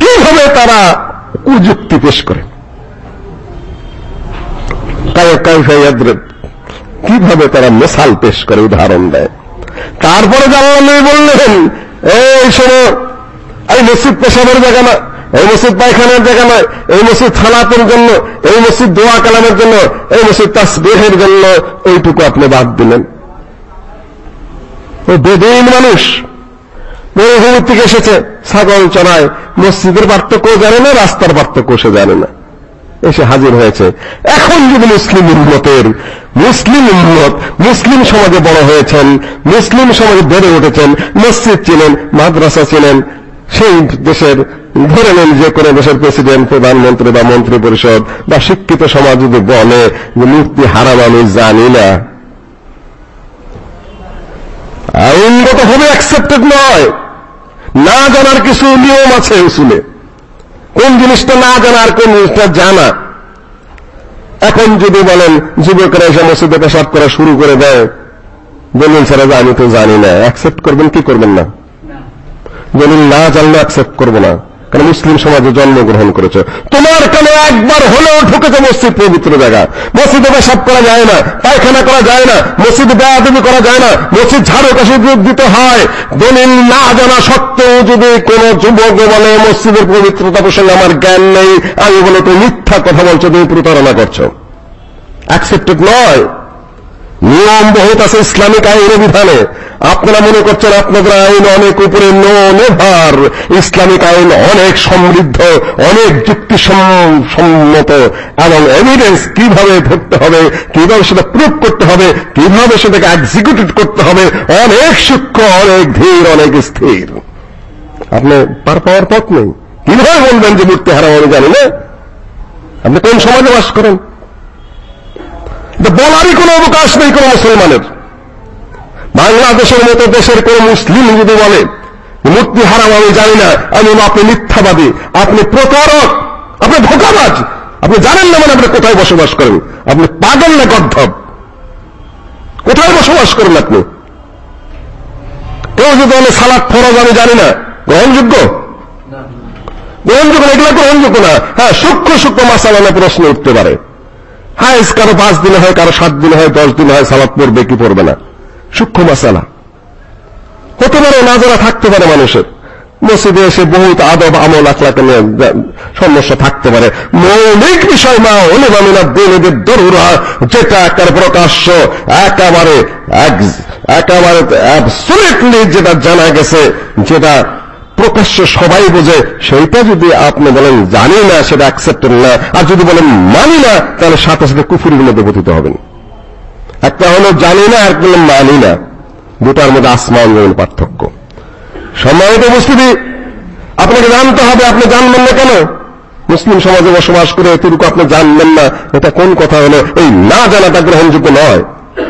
কীভাবে তারা কুযুক্তি পেশ করে? কীভাবে তারা মেসাল পেশ করে উদাহরণ দেয়? তারপরে জাল্লাহ বললেন, এই শোনো, এই মসজিদ পেশাবের জায়গা না এই মসজিদ পায়খানার জায়গা নয়, এই মসজিদ খালাতের জন্য, এই মসজিদ দোয়া কালামের জন্য, এই মসজিদ তাসবিহের জন্য এইটুকু আপনি বাদ দিলেন। ও মানুষ থেকে এসেছে, ছাগল চড়ায়, মসজিদের পার্থক্য জানে না, রাস্তার পার্থক্য সে জানে না। এসে হাজির হয়েছে। এখন যদি মুসলিম উন্নতের মুসলিম উন্নত মুসলিম সমাজে বড় হয়েছেন, মুসলিম সমাজে বেড়ে উঠেছেন, মসজিদ চিনেন, মাদ্রাসা চিনেন, সেই দেশের ধরে নেন যে কোনো দেশের প্রেসিডেন্ট, প্রধানমন্ত্রী বা মন্ত্রী পরিষদ বা শিক্ষিত সমাজ যদি বলে যে মূর্তি হারাম আমি জানি না, আইনগত হবে অ্যাকসেপ্টেড নয়। না জানার কিছু নিয়ম আছে উসুলে। কোন জিনিসটা না জানা আর কোন জিনিসটা জানা? এখন যদি বলেন, যুবকরা এসে মসজিদে পেশাব করা শুরু করে দেয় বলুন স্যার আমি তো জানি না। অ্যাকসেপ্ট করবেন কি করবেন না? বলুন না জানলে অ্যাকসেপ্ট করব না। কারণ মুসলিম সমাজে জন্মগ্রহণ করেছে। তোমার কেন একবার হলেও ঢুকেছে মসজিদ পবিত্র জায়গা। মসজিদে পেশাব করা যায় না, পায়খানা করা যায় না, মসজিদে বেয়াদবি করা যায় না, মসজিদ ঝাড়ু কাশি দিতে হয়। দলিল না জানা সত্ত্বেও যদি কোন যুবক বলে, মসজিদের পবিত্রতা প্রসঙ্গে আমার জ্ঞান নেই আমি বলে তুমি মিথ্যা কথা বলছো, তুমি প্রতারণা করছ। অ্যাকসেপ্টেড নয়। নিয়ম বহুত আছে ইসলামিক আইনের বিধানে। আপনারা মনে করছেন আপনাদের আইন অনেক উপরে, নো, নেভার। ইসলামিক আইন অনেক সমৃদ্ধ, অনেক যুক্তি সম্মত এবং এভিডেন্স কীভাবে ধরতে হবে, কীভাবে সেটা প্রুভ করতে হবে, কীভাবে সেটাকে এক্সিকিউটেড করতে হবে, অনেক সূক্ষ্ম, অনেক ধীর, অনেক স্থির। আপনি পার পাওয়ার পথ নেই। কীভাবে বলবেন যে মূর্তি হারা আমি জানি না? আপনি কোন সমাজে বাস করেন? বলারই কোনো অবকাশ নেই কোন মুসলমানের। বাংলাদেশের মতো দেশের কোন মুসলিম যদি বলে মূর্তি হারাম, আমি জানি না, আমি আপনি মিথ্যাবাদী, আপনি প্রতারক, আপনি ধোকাবাজ, আপনি জানেন না মানে আপনি কোথায় বসবাস করেন, আপনি পাগল না গদ্ধব। কোথায় বসবাস করেন আপনি? কেউ যদি বলে, সালাদ ফরজ, আমি জানি না, গ্রহণযোগ্য? গ্রহণযোগ্য এগুলো গ্রহণযোগ্য না। হ্যাঁ সূক্ষ্ম সূক্ষ্ম মাসালা প্রশ্ন উঠতে পারে। হ্যাঁ কারও পাঁচ দিনে হয়, কারও সাত দিনে হয়, দশ দিনে হয়, সালাদ পড়বে, কি পড়বে না? সূক্ষ্ম মাসালা। হতে পারে না যারা থাকতে পারে মানুষের। মসজিদে এসে বহুত আদব, আমল আখলাকে নিয়ে সমস্যা থাকতে পারে। মৌলিক বিষয় মা অনুমামিনা দিনের দরুরা, যেটা একটা প্রকাশ্য, একেবারে একেবারে অ্যাবসুলেটলি যেটা জানা গেছে, যেটা প্রকাশ্য সবাই বোঝে, সেইটা যদি আপনি বলেন জানি না, সেটা অ্যাকসেপ্টেড না, আর যদি বলেন মানি না, তাহলে সাথে সাথে কুফুরির মধ্যে পতিত হবেন। একটা হলো জানি না, আর বললাম মানি না। দুটার মধ্যে আসমান যেমন পার্থক্য। সম্মানিত উপস্থিতি, আপনাকে জানতে হবে, আপনি জানবেন না কেন? মুসলিম সমাজে বসবাস করে এতটুকু আপনি জানবেন না, এটা কোন কথা হলো? এই না জানাটা গ্রহণযোগ্য নয়,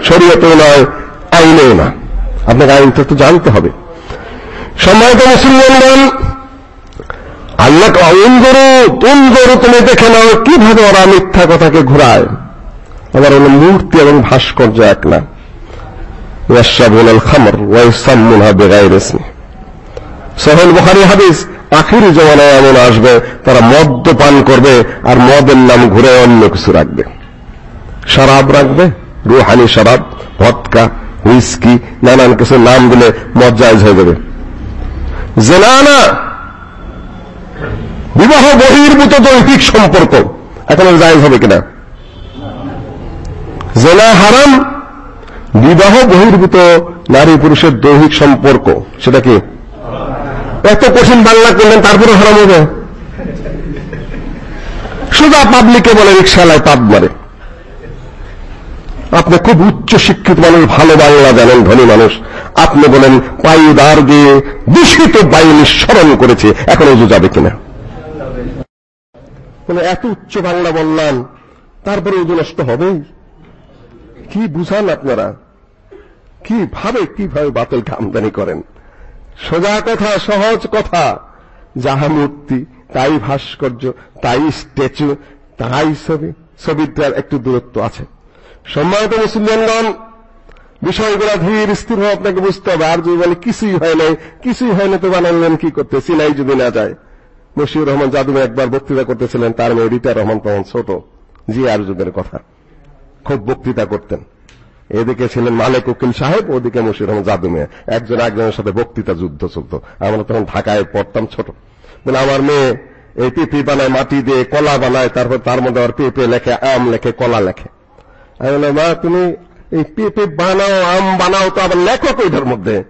শরীয়তেও নয়, আইনেও না আপনাকে আইন তো জানতে হবে। সম্মানিত মুসলমানগণ আল্লাহ উন্দরু উন্দরু তুমি দেখে নাও কীভাবে ওরা মিথ্যা কথাকে ঘোরায়। আবার হলো মূর্তি এবং ভাস্কর্য এক না। ইয়াশরাবুন আল খামর হাদিস, আখিরি জমানায় এমন আসবে, তারা মদ্য পান করবে আর মদের নাম ঘুরে অন্য কিছু রাখবে। শরাব রাখবে, রুহানি শরাব, ভদকা, হুইস্কি, নানান কিছু নাম দিলে মদ হয়ে যাবে জেনা না বিবাহ বহির্ভূত দৈহিক সম্পর্ক। এখন জায়েজ হবে কিনা? জেনা হারাম, বিবাহ বহির্ভূত নারী পুরুষের দৈহিক সম্পর্ক। সেটা কি? এত কঠিন বাংলা করলেন তারপরে হারাম হবে? সোজা পাবলিকে বলে রিক্সালায় পাপ মারে। আপনি খুব উচ্চ শিক্ষিত মানুষ, ভালো বাংলা জানেন, ধনী মানুষ। আপনি বলেন পায়ুদার দিয়ে দূষিত বায়ু নিঃসরণ করেছে, এখন ওজু যাবে কিনা? মানে এত উচ্চ বাংলা বললাম, তারপরে ওজু নষ্ট হবেই কি বুঝান আপনারা? কীভাবে কীভাবে বাতিলকে আমদানি করেন? সোজা কথা, সহজ কথা। যাহা মূর্তি, তাই ভাস্কর্য, তাই স্ট্যাচু, তাই ছবি। ছবিটার একটু দূরত্ব আছে। সম্মানিত মুসলিমগণ, বিষয়গুলো ধীর স্থির হয়ে আপনাকে বুঝতে হবে। আর যদি বলে কিছুই হয় নাই, কিছুই হয় না তো বানালেন কি করতে? সিনাই যদি না যায়। মশিউর রহমান জাদু একবার বক্তৃতা করতেছিলেন, তার মেয়ে রিতা রহমান তখন ছোট জি আর যুগের কথা। খুব বক্তৃতা করতেন। এদিকে ছিলেন মালিক উকিল সাহেব, ওদিকে মশিউর রহমান জাদু মেয়ে একজন একজনের সাথে বক্তৃতা যুদ্ধ চলত। আমরা তখন ঢাকায় পড়তাম ছোট। বলে, আমার মেয়ে এই পেঁপে বানায় মাটি দিয়ে, কলা বানায়, তারপর তার মধ্যে আবার পেঁপে লেখে, আম লেখে, কলা লেখে। আমি বললাম মা, তুমি এই পেঁপে বানাও, আম বানাও তো আবার লেখো কইটার মধ্যে।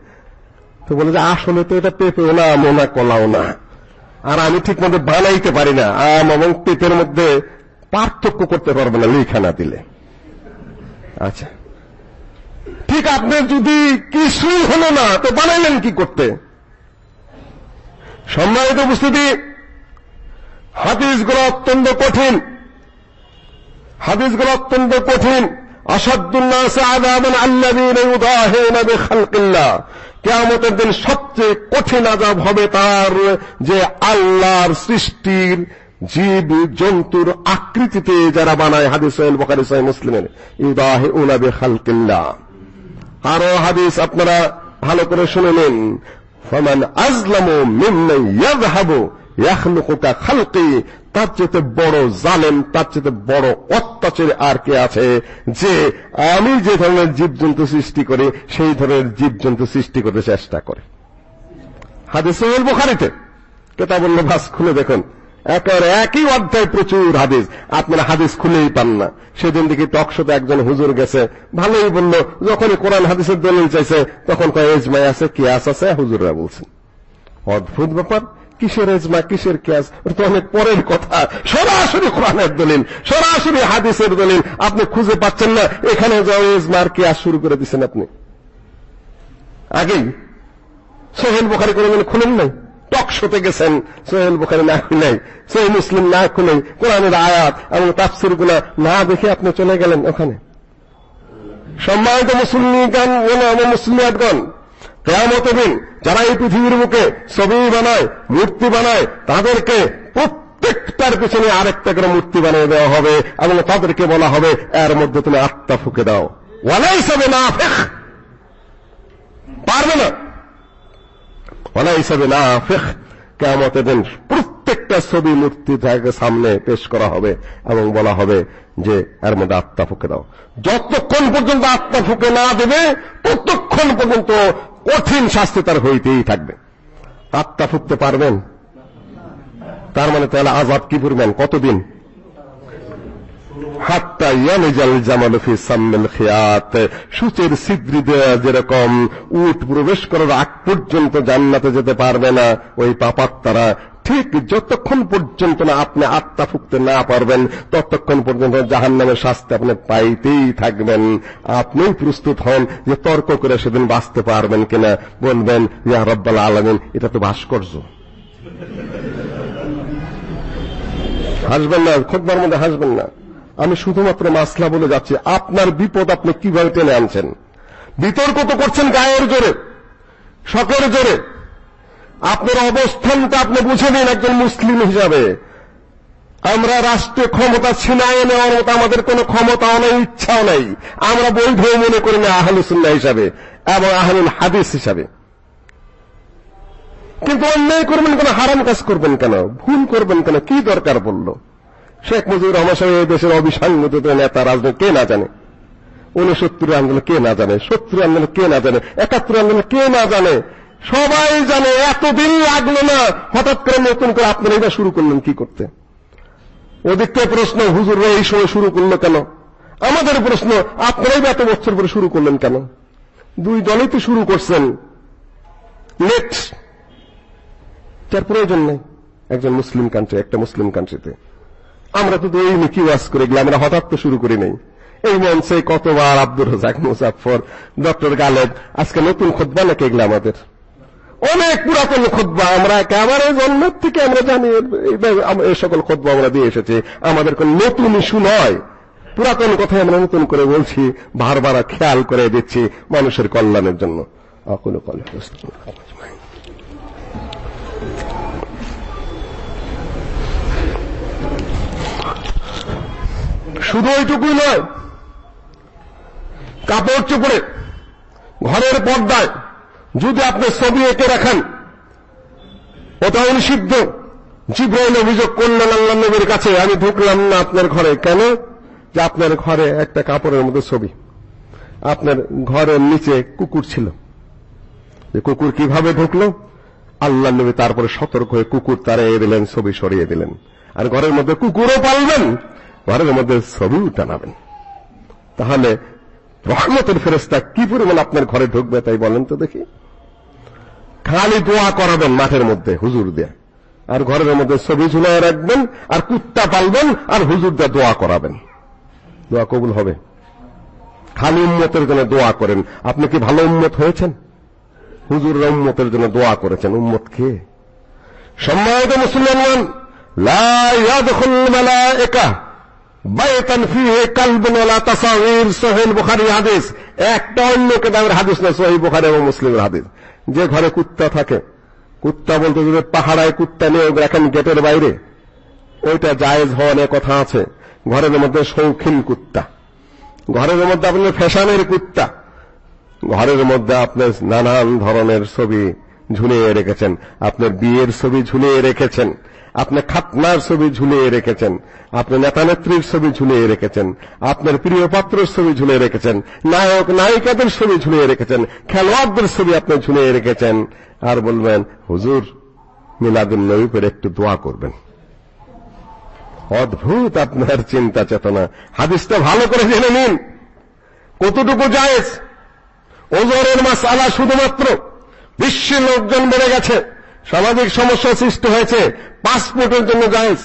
তো বলে যে আসলে তো এটা পেঁপেও না, আমও না, কলাও না। আর আমি ঠিক মতো বানাইতে পারি না, আম এবং পেঁপের মধ্যে পার্থক্য করতে পারব না লিখা না দিলে। আচ্ছা। ঠিক আপনি যদি কিছুই হলো না, তো বানাইলেন কি করতে? সম্মানিত উপস্থিতি, হাদিসগুলো অত্যন্ত কঠিন। হাদিসগুলো অত্যন্ত কঠিন। আসাদুল্লাহ আযাবান আল্লাযীনা ইউদাহিনা দিন সবচেয়ে কঠিন আযাব হবে তার যে আল্লাহর সৃষ্টির জীব, জন্তুর আকৃতিতে যারা বানায় হাদিস বুখারী, সহিহ মুসলিমের। ইউদাহিনা বিখালকিল্লাহ। আরও হাদিস আপনারা ভালো করে শুনে নিন। আজলামু মিম্মান ইয়াযহাবু ইয়াখলুকুকা খালকি তার চেয়ে বড় জালেম, তার চেয়ে বড় অত্যাচারী আর কে আছে? যে আমি যে ধরনের জীবজন্তু সৃষ্টি করি, সেই ধরনের জীবজন্তু সৃষ্টি করতে চেষ্টা করে। হাদিস সহিহ বুখারীতে। কেতাবুল খুলে দেখুন। একেবারে একই অধ্যায় প্রচুর হাদিস। আপনারা হাদিস খুলেই পান না। সেদিন দেখি টকশোতে একজন হুজুর গেছে। ভালোই বলল, যখনই কোরআন হাদিসের দলিল চাইছে, তখন কয় এজমাই আছে, কিয়াস আছে, হুজুররা বলছেন। অদ্ভুত ব্যাপার। কিসের এজমা কিসের কিয়াস? ওটা তো অনেক পরের কথা। সরাসরি কোরআনের দলিল, সরাসরি হাদিসের দলিল, আপনি খুঁজে পাচ্ছেন না। এখানে যাও এজমার কিয়াস শুরু করে দিচ্ছেন আপনি। আগেই সোহেল বুখারী করে খুলেন নাই? টক শোতে গেছেন সোহেল বুখারী না খুলেই সোহেল মুসলিম না খুলেই কোরআনের আয়াত এবং তাফসিরগুলা না দেখে আপনি চলে গেলেন ওখানে। সম্মানিত মুসলিমগণ এবং মুসলিমাতগণ কেয়ামত দিন যারা এই পৃথিবীর বুকে ছবি বানায়, মূর্তি বানায়, তাদেরকে প্রত্যেকটার পিছনে আরেকটা করে মূর্তি বানিয়ে দেওয়া হবে এবং তাদেরকে বলা হবে, এর মধ্যে তুমি আত্মা ফুকে দাও। ওয়ালাইসা বিনাফিখ। পারবে না? ওয়ালাইসা বিনাফিখ। কিয়ামতের দিন প্রত্যেকটা ছবি মূর্তি তাকে সামনে পেশ করা হবে এবং বলা হবে যে, এর মধ্যে আত্মা ফুকে দাও। যতক্ষণ পর্যন্ত আত্মা ফুকে না দেবে, ততক্ষণ পর্যন্ত কঠিন শাস্তি তার হইতেই থাকবে। আত্মা ফুকতে পারবেন? তার মানে তাহলে আজাদ কি পরিমাণ কতদিন? হাত্তা ইয়ানিজাল জামাল ফি সাম্মিল খিয়াত। সূচের ছিদ্রি দেয়া যেরকম উট প্রবেশ করার আগ পর্যন্ত জান্নাতে যেতে পারবে না, ওই পাপাত্তারা ঠিক যতক্ষণ পর্যন্ত না আপনি আত্মা ফুকতে না পারবেন, ততক্ষণ পর্যন্ত শাস্তি আপনি পাইতেই থাকবেন। আপনি প্রস্তুত হন যে তর্ক করে সেদিন বাঁচতে পারবেন কিনা। বলবেন, ইয়া রব্বাল এটা তো ভাস্কর্য। হাসবেন না খোদবার মধ্যে হাসবেন না। আমি শুধুমাত্র মাসলা বলে যাচ্ছি। আপনার বিপদ আপনি কীভাবে টেনে আনছেন? বিতর্ক তো করছেন গায়ের জোরে, শখের জোরে। আপনার অবস্থানটা আপনি বুঝে নিন একজন মুসলিম হিসাবে। আমরা রাষ্ট্রীয় ক্ষমতা ছিনায় নেওয়ার মতো আমাদের কোনো ক্ষমতাও নেই, ইচ্ছাও নেই। আমরা বৈধ মনে করি না আহলুসুল্লাহ হিসাবে এবং আহলুল হাদিস হিসাবে। কিন্তু অন্যায় করবেন কেন? হারাম কাজ করবেন কেন? ভুল করবেন কেন? কি দরকার বলল? শেখ মুজিবুর রহমান সাহেব দেশের অবিসংগঠিত নেতা রাজনীতি কে না জানে? উনসত্তর আন্দোলন কে না জানে? সত্তর আন্দোলন কে না জানে? একাত্তর আন্দোলন কে না জানে? সবাই জানে, এতদিন লাগল না, হঠাৎ করে নতুন করে আপনারা এটা শুরু করলেন কি করতে? ওদিকটা প্রশ্ন হুজুররা এই সময় শুরু করল কেন? আমাদের প্রশ্ন, আপনারাই এত বছর পরে শুরু করলেন কেন? দুই দলই তো শুরু করছেন। নেক্সট এটার প্রয়োজন নেই। একজন মুসলিম কান্ট্রি একটা মুসলিম কান্ট্রিতে আমরা তো এই কি ওয়াজ করে গেলে আমরা হঠাৎ তো শুরু করি নাই। এই মঞ্চে কতবার আব্দুর রাজাক মুসাফর ডক্টর গালেব, আজকে নতুন খোদবা নাকি এগুলো আমাদের? অনেক পুরাতন খোদবা আমরা একেবারে জন্মের থেকে আমরা জানি এই সকল খোদবা আমরা দিয়ে এসেছি। আমাদের কোন নতুন ইস্যু নয়। পুরাতন কথাই আমরা নতুন করে বলছি, বারবার খেয়াল করে দিচ্ছি মানুষের কল্যাণের জন্য। অকুল কলে শুধু ওইটুকুই নয়, কাপড় চোপড়ে, ঘরের পর্দায়, যদি আপনি ছবি এঁকে রাখেন, ওটা নিষিদ্ধ। জিব্রাইল অভিযোগ করলেন আল্লাহ নবীর কাছে, আমি ঢুকলাম না আপনার ঘরে। কেন? যে আপনার ঘরে একটা কাপড়ের মধ্যে ছবি। আপনার ঘরের নিচে কুকুর ছিল। যে কুকুর কীভাবে ঢুকলো? আল্লাহ নবী তারপরে সতর্ক হয়ে কুকুর তাড়িয়ে দিলেন, ছবি সরিয়ে দিলেন। আর ঘরের মধ্যে কুকুরও পালবেন। ঘরের মধ্যে ছবিও টানাবেন। তাহলে রহমতের ফেরেস্তা কি পরিমাণ আপনার ঘরে ঢুকবে তাই বলেন তো দেখি। খালি দোয়া করাবেন মাঠের মধ্যে হুজুর দিয়ে। আর ঘরের মধ্যে ছবি ঝুলাই রাখবেন, আর কুত্তা পালবেন, আর হুজুর দিয়ে দোয়া করাবেন। দোয়া কবুল হবে। খালি উম্মতের জন্য দোয়া করেন। আপনি কি ভালো উম্মত হয়েছেন? হুজুররা উম্মতের জন্য দোয়া করেছেন। উম্মত কে? সম্মানিত মুসলমান, লা ইয়াদখুল মালায়েকা। বাইতান ফিহে কালবুন ওয়ালা তাসাওয়ির সহিহ বুখারী হাদিস। একটা অন্য কেতাবের হাদিস না, সহিহ বুখারী এবং মুসলিমের হাদিস। যে ঘরে কুত্তা থাকে, কুত্তা বলতে যদি পাহাড়ায় কুত্তা নিয়ে রাখেন গেটের বাইরে, ওইটা জায়েজ হওয়া নিয়ে কথা আছে। ঘরের মধ্যে শৌখিন কুত্তা। ঘরের মধ্যে আপনার ফ্যাশনের কুত্তা। ঘরের মধ্যে আপনি নানান ধরনের ছবি ঝুলিয়ে রেখেছেন। আপনার বিয়ের ছবি ঝুলিয়ে রেখেছেন। আপনি খাতনার ছবি ঝুলিয়ে রেখেছেন, আপনি নেতানেত্রীর ছবি ঝুলিয়ে রেখেছেন, আপনার প্রিয় পাত্রের ছবি ঝুলিয়ে রেখেছেন, নায়ক, নায়িকাদের ছবি ঝুলিয়ে রেখেছেন, খেলোয়াড়দের ছবি আপনি ঝুলিয়ে রেখেছেন। আর বলবেন, হুজুর মিলাদুল নবী করে একটু দোয়া করবেন। অদ্ভুত আপনার চিন্তা চেতনা। হাদিসটা ভালো করে জেনে নিন। কতটুকু জায়েজ? ওজরের মাসালা শুধুমাত্র। বিশ্বের লোকজন বেড়ে গেছে। সামাজিক সমস্যা সৃষ্টি হয়েছে। পাসপোর্টের জন্য জায়েজ।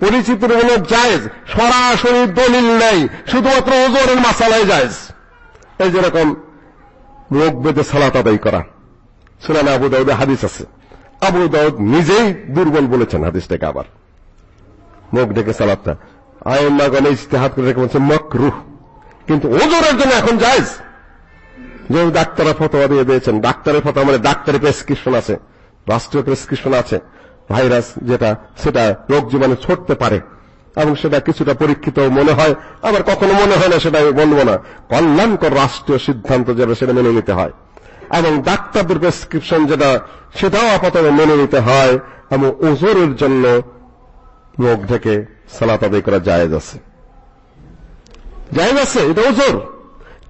পরিচিত জন্য জায়েজ। সরাসরি দলিল নেই। শুধুমাত্র ওজরের মাসালায় জায়েজ। এই যেরকম রোগ বেঁধে সালাত আদায় করা। সুনান আবু দাউদে হাদিস আছে। আবু দাউদ নিজেই দুর্বল বলেছেন হাদিসটাকে আবার। মুখ ডেকে সালাতটা। আইম্মাগণ ইজতিহাদ করে রেখে বলছে, মকরুহ। কিন্তু ওজোরের জন্য এখন জায়েজ। যে ডাক্তাররা ফতোয়া দিয়ে দিয়েছেন। ডাক্তারের ফতোয়া মানে ডাক্তারের প্রেসক্রিপশন আছে। রাষ্ট্রীয় প্রেসক্রিপশন আছে। ভাইরাস যেটা, সেটা রোগ জীবাণু ছড়তে পারে এবং সেটা কিছুটা পরীক্ষিত মনে হয়। আবার কখনো মনে হয় না সেটা আমি বলব না। কল্যাণকর রাষ্ট্রীয় সিদ্ধান্ত যেটা, সেটা মেনে নিতে হয়। এবং ডাক্তারদের প্রেসক্রিপশন যেটা, সেটাও আপাতত মেনে নিতে হয় এবং ওজোরের জন্য মুখ ঢেকে সালাত আদায় করা জায়েজ আছে। জায়েজ আছে, এটা ওজোর।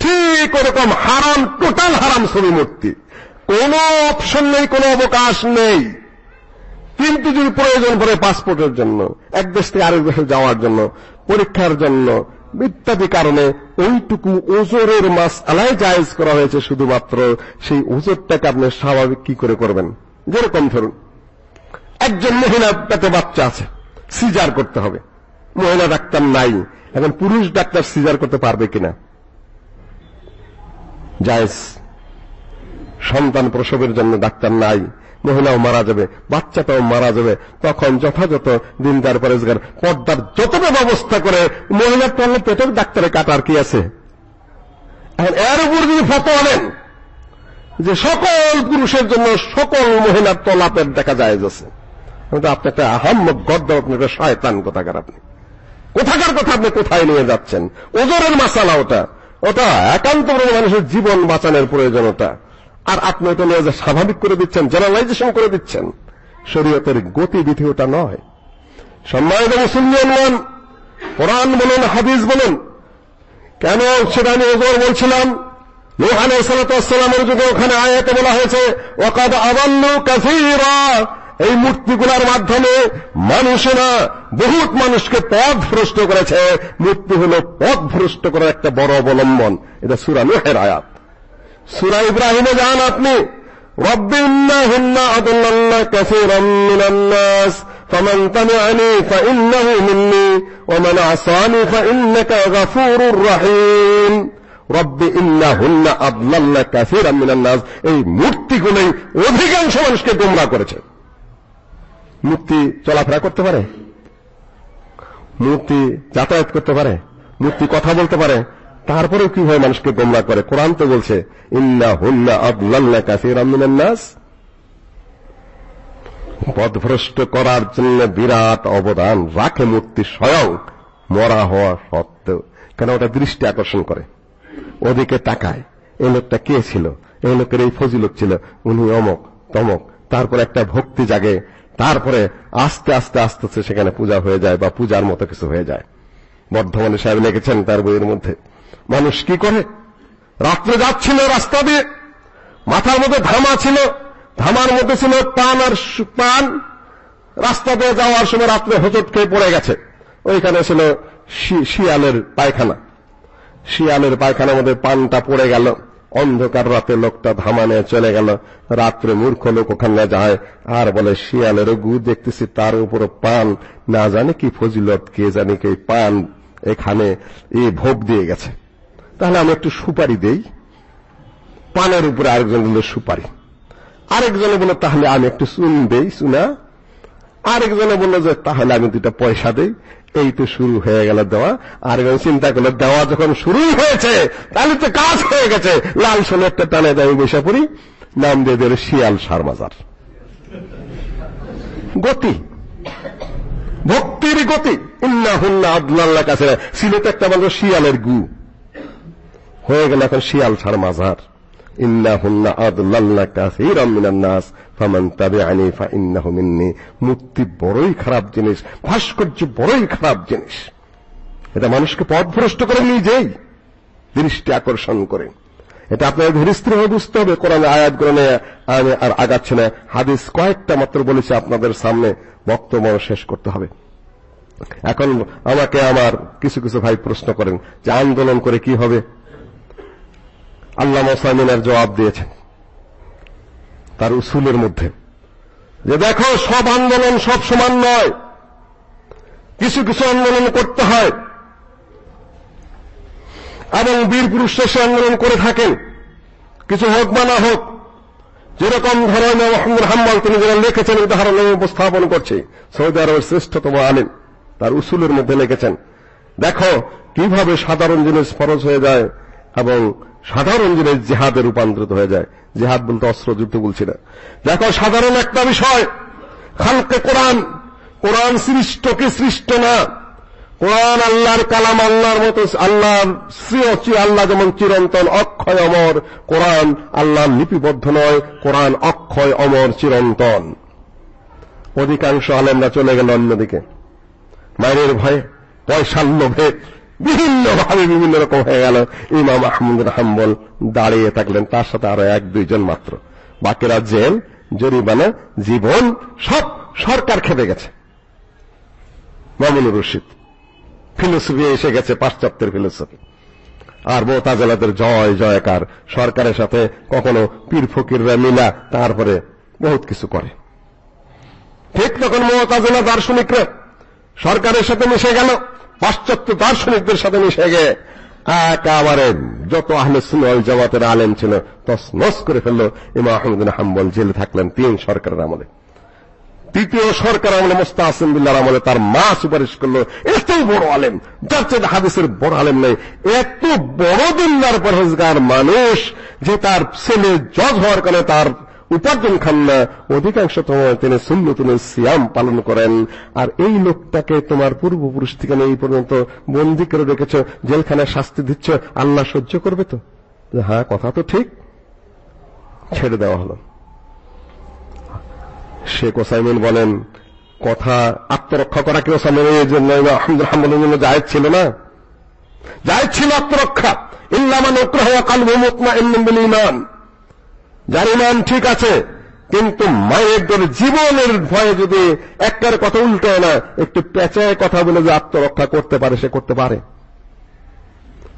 ঠিক ওরকম হারাম টোটাল হারাম ছবি মূর্তি। কোন অপশন নেই, কোন অবকাশ নেই। কিন্তু যদি প্রয়োজন পড়ে পাসপোর্টের জন্য, এক দেশ থেকে আরেক দেশে যাওয়ার জন্য, পরীক্ষার জন্য, ইত্যাদি কারণে ওইটুকু ওজোরের মাস আলাই জায়েজ করা হয়েছে শুধুমাত্র, সেই ওজোরটাকে আপনি স্বাভাবিক কি করে করবেন? যেরকম ধরুন, একজন মহিলা পেটে বাচ্চা আছে, সিজার করতে হবে। মহিলা ডাক্তার নাই, এখন পুরুষ ডাক্তার সিজার করতে পারবে কিনা? জায়েজ। সন্তান প্রসবের জন্য ডাক্তার নাই, মহিলাও মারা যাবে, বাচ্চাটাও মারা যাবে, তখন যথাযথ দিনদার পরেজগার পর্দার যতটা ব্যবস্থা করে মহিলার তাহলে পেটের ডাক্তারে কাটার কি আছে? এখন এর উপর যদি ফতোয়া নেন, যে সকল পুরুষের জন্য সকল মহিলার তলাপের দেখা যায় আছে। আপনি একটা আহম্মদ গদ্দ আপনি একটা শয়তান কোথাকার আপনি? কোথাকার কথা আপনি কোথায় নিয়ে যাচ্ছেন? ওজনের মাসালা ওটা। ওটা একান্ত মানুষের জীবন বাঁচানোর প্রয়োজন ওটা। আর আপনি ওটা নিয়ে স্বাভাবিক করে দিচ্ছেন, জেনারেলাইজেশন করে দিচ্ছেন, শরীয়তের গতিবিধি ওটা নয়। সম্মানিত মুসলমান কোরআন বলুন, হাদিস বলুন, কেন সেটা আমি ওজোর বলছিলাম? নূহ সালামের যুগে ওখানে আয়াতে বলা হয়েছে, ওয়াকাদ আদাল্লু কাসীরা। এই মূর্তিগুলোর মাধ্যমে মানুষেরা বহুত মানুষকে পথ ভ্রষ্ট করেছে। মূর্তি হলো পথ ভ্রষ্ট করার একটা বড় অবলম্বন। এটা সূরা নূহের আয়াত। সূরা ইব্রাহিমে যান আপনি رب إنهن أضللن كثيرا من الناس فمن تبعني فإنه مني ومن عصاني فإنك غفور رحيم রব্বে ইন্নাহুন্না আদলাল্লা কাসীরাম মিনান নাস এই মূর্তিগুলোই অধিকাংশ মানুষকে গোমরা করেছে মূর্তি চলাফেরা করতে পারে মূর্তি যাতায়াত করতে পারে মূর্তি কথা বলতে পারে তারপরেও কীভাবে মানুষকে গোমরা করে? কোরআন তো বলছে, ইন্না হুন্না আদলাল্লা কাসীরাম মিনান নাস। পথভ্রষ্ট করার জন্য বিরাট অবদান রাখে মূর্তি স্বয়ং মরা হওয়া সত্ত্বেও। কেন? ওটা দৃষ্টি আকর্ষণ করে। ওদিকে তাকায়, এই লোকটা কে ছিল? এই লোকের এই ফজিলত ছিল। উনি অমক, তমক। তারপর একটা ভক্তি জাগে। তারপরে আস্তে আস্তে আস্তে আস্তে সেখানে পূজা হয়ে যায় বা পূজার মতো কিছু হয়ে যায়। বর্ধমানে সাহেব লিখেছেন তার বইয়ের মধ্যে। মানুষ কি করে? রাত্রে যাচ্ছিল রাস্তা দিয়ে, মাথার মধ্যে ধামা ছিল, ধামার মধ্যে ছিল পান আর পান। রাস্তা দিয়ে যাওয়ার সময় রাত্রে হোঁচট খেয়ে পড়ে গেছে। ওইখানে ছিল শিয়ালের পায়খানা। শিয়ালের পায়খানার মধ্যে পানটা পড়ে গেল। অন্ধকার রাতে লোকটা ধামা নিয়ে চলে গেল। রাত্রে মূর্খ লোক ওখানে যায়, আর বলে, শিয়ালের গু দেখতেছি, তার উপর পান। না জানে কি ফজিলত, কে জানে কি পান। এখানে এই ভোগ দিয়ে গেছে। তাহলে আমি একটু সুপারি দেই। পানের উপরে আরেকজন দিল সুপারি। আরেকজনে বলে, তাহলে আমি একটু চুন দেই, চুনা। আরেকজনে বলল যে, তাহলে আমি দুটা পয়সা দেই। এই তো শুরু হয়ে গেল দেওয়া। আর চিন্তা করল, দেওয়া যখন শুরুই হয়েছে, তাহলে তো কাজ হয়ে গেছে। লাল সোনেরটা টানে দেয় বসে পড়ি। নাম দিয়ে দিল শিয়াল সারমাজার। গতি। ভক্তির গতি। ইন্না হুন্না আব্দুল্লাহ কাছে। তো একটা বলতো শিয়ালের গু। হয়ে গেল এখন শিয়াল সার মাজার। ইন্নাহুন্না আদলাল্লা কাসীরাম মিনান নাস, ফামান তাবিআনি ফাইন্নাহু মিন্নি। মূর্তি বড়ই খারাপ জিনিস, ভাস্কর্য বড়ই খারাপ জিনিস। এটা মানুষকে পথভ্রষ্ট করে নিজেই দৃষ্টি আকর্ষণ করে। এটা আপনাদের ধীরস্থিরভাবে বুঝতে হবে, কোরআন আয়াত গ্রহণে আমি আর আগাচ্ছে না। হাদিস কয়েকটা মাত্র বলেছে আপনাদের সামনে, বক্তব্য শেষ করতে হবে। এখন আমাকে আমার কিছু কিছু ভাই প্রশ্ন করেন যে আন্দোলন করে কি হবে? আল্লাহ মোসাইমিনের জবাব দিয়েছেন। তার উসুলের মধ্যে। যে দেখো, সব আন্দোলন সব সমান নয়। কিছু কিছু আন্দোলন করতে হয়। এবং বীর পুরুষ সে আন্দোলন করে থাকেন। কিছু হোক বা না হোক, যেরকম ধরেন মোহাম্মদ হাম্মাল, তিনি যারা লিখেছেন উদাহরণ উপস্থাপন করছে। সৌদি আরবের শ্রেষ্ঠতম আলিম, তার উসুলের মধ্যে লিখেছেন। দেখো, কীভাবে সাধারণ জিনিস ফরজ হয়ে যায় এবং সাধারণ জিনিস জেহাদে রূপান্তরিত হয়ে যায়। জেহাদ বলতে অস্ত্র, যুদ্ধ বলছি না। দেখো, সাধারণ একটা বিষয়। খালকে কোরআন। কোরআন সৃষ্ট কি সৃষ্ট না? কোরআন আল্লাহর কালাম, আল্লাহর মতো, আল্লাহর শ্রী আল্লাহ যেমন চিরন্তন অক্ষয় অমর, কোরআন আল্লাহ লিপিবদ্ধ নয়, কোরআন অক্ষয় অমর, চিরন্তন। অধিকাংশ আলেমরা চলে গেল অন্যদিকে। মায়ের ভয়ে, পয়সার লোভে। বিভিন্ন ভাবে বিভিন্ন রকম হয়ে গেল। ইমাম আহমদ হাম্বল দাঁড়িয়ে থাকলেন, তার সাথে আরও এক দুইজন মাত্র। বাকিরা জেল, জরিমানা, জীবন, সব সরকার খেপে গেছে। মামুনুর রশিদ, ফিলোসফি এসে গেছে পাশ্চাত্যের ফিলোসফি। আর মোতাজেলাদের জয়, জয়কার। সরকারের সাথে কখনো পীর ফকিররা মিলা, তারপরে বহুত কিছু করে। ঠিক তখন মোতাজেলা দার্শনিকরা সরকারের সাথে মিশে গেল। পাশ্চাত্য দার্শনিকদের সাথে মিশে গিয়ে একেবারে যত আহলে সুন্নাহ জামাতের আলেম ছিল তসনস করে ফেলল ইমাম আহমদ হাম্বল, জেলে থাকলেন তিন সরকারের আমলে। তৃতীয় সরকার আমলে মোস্তাসিম বিল্লাহর আমলে তার মা সুপারিশ করল, এত বড় আলেম, যার চেয়ে হাদিসের বড় আলেম নেই, এত বড় দিনদার পরহেজগার মানুষ যে তার ছেলে জজ হওয়ার কারণে তার উপার্জন খান না অধিকাংশ সময় তিনি সুন্নতুল সিয়াম পালন করেন। আর এই লোকটাকে তোমার পূর্বপুরুষ থেকে এই পর্যন্ত বন্দি করে রেখেছ, জেলখানায় শাস্তি দিচ্ছ, আল্লাহ সহ্য করবে তো? হ্যাঁ কথা তো ঠিক। ছেড়ে দেওয়া হলো। শেখ ওসাইমিন বলেন, কথা আত্মরক্ষা করা কি ওসাইমিনের জন্য ছিল না। জায়েজ ছিল আত্মরক্ষা। ইল্লামান উকরাহ কালবু মুতমাইন্নুম বিল ঈমান। ইমান ঠিক আছে, কিন্তু মায়ের জীবনের ভয়ে যদি একটার কথা উল্টো না, একটু পেঁচায় কথা বলে যে আত্মরক্ষা করতে পারে, সে করতে পারে।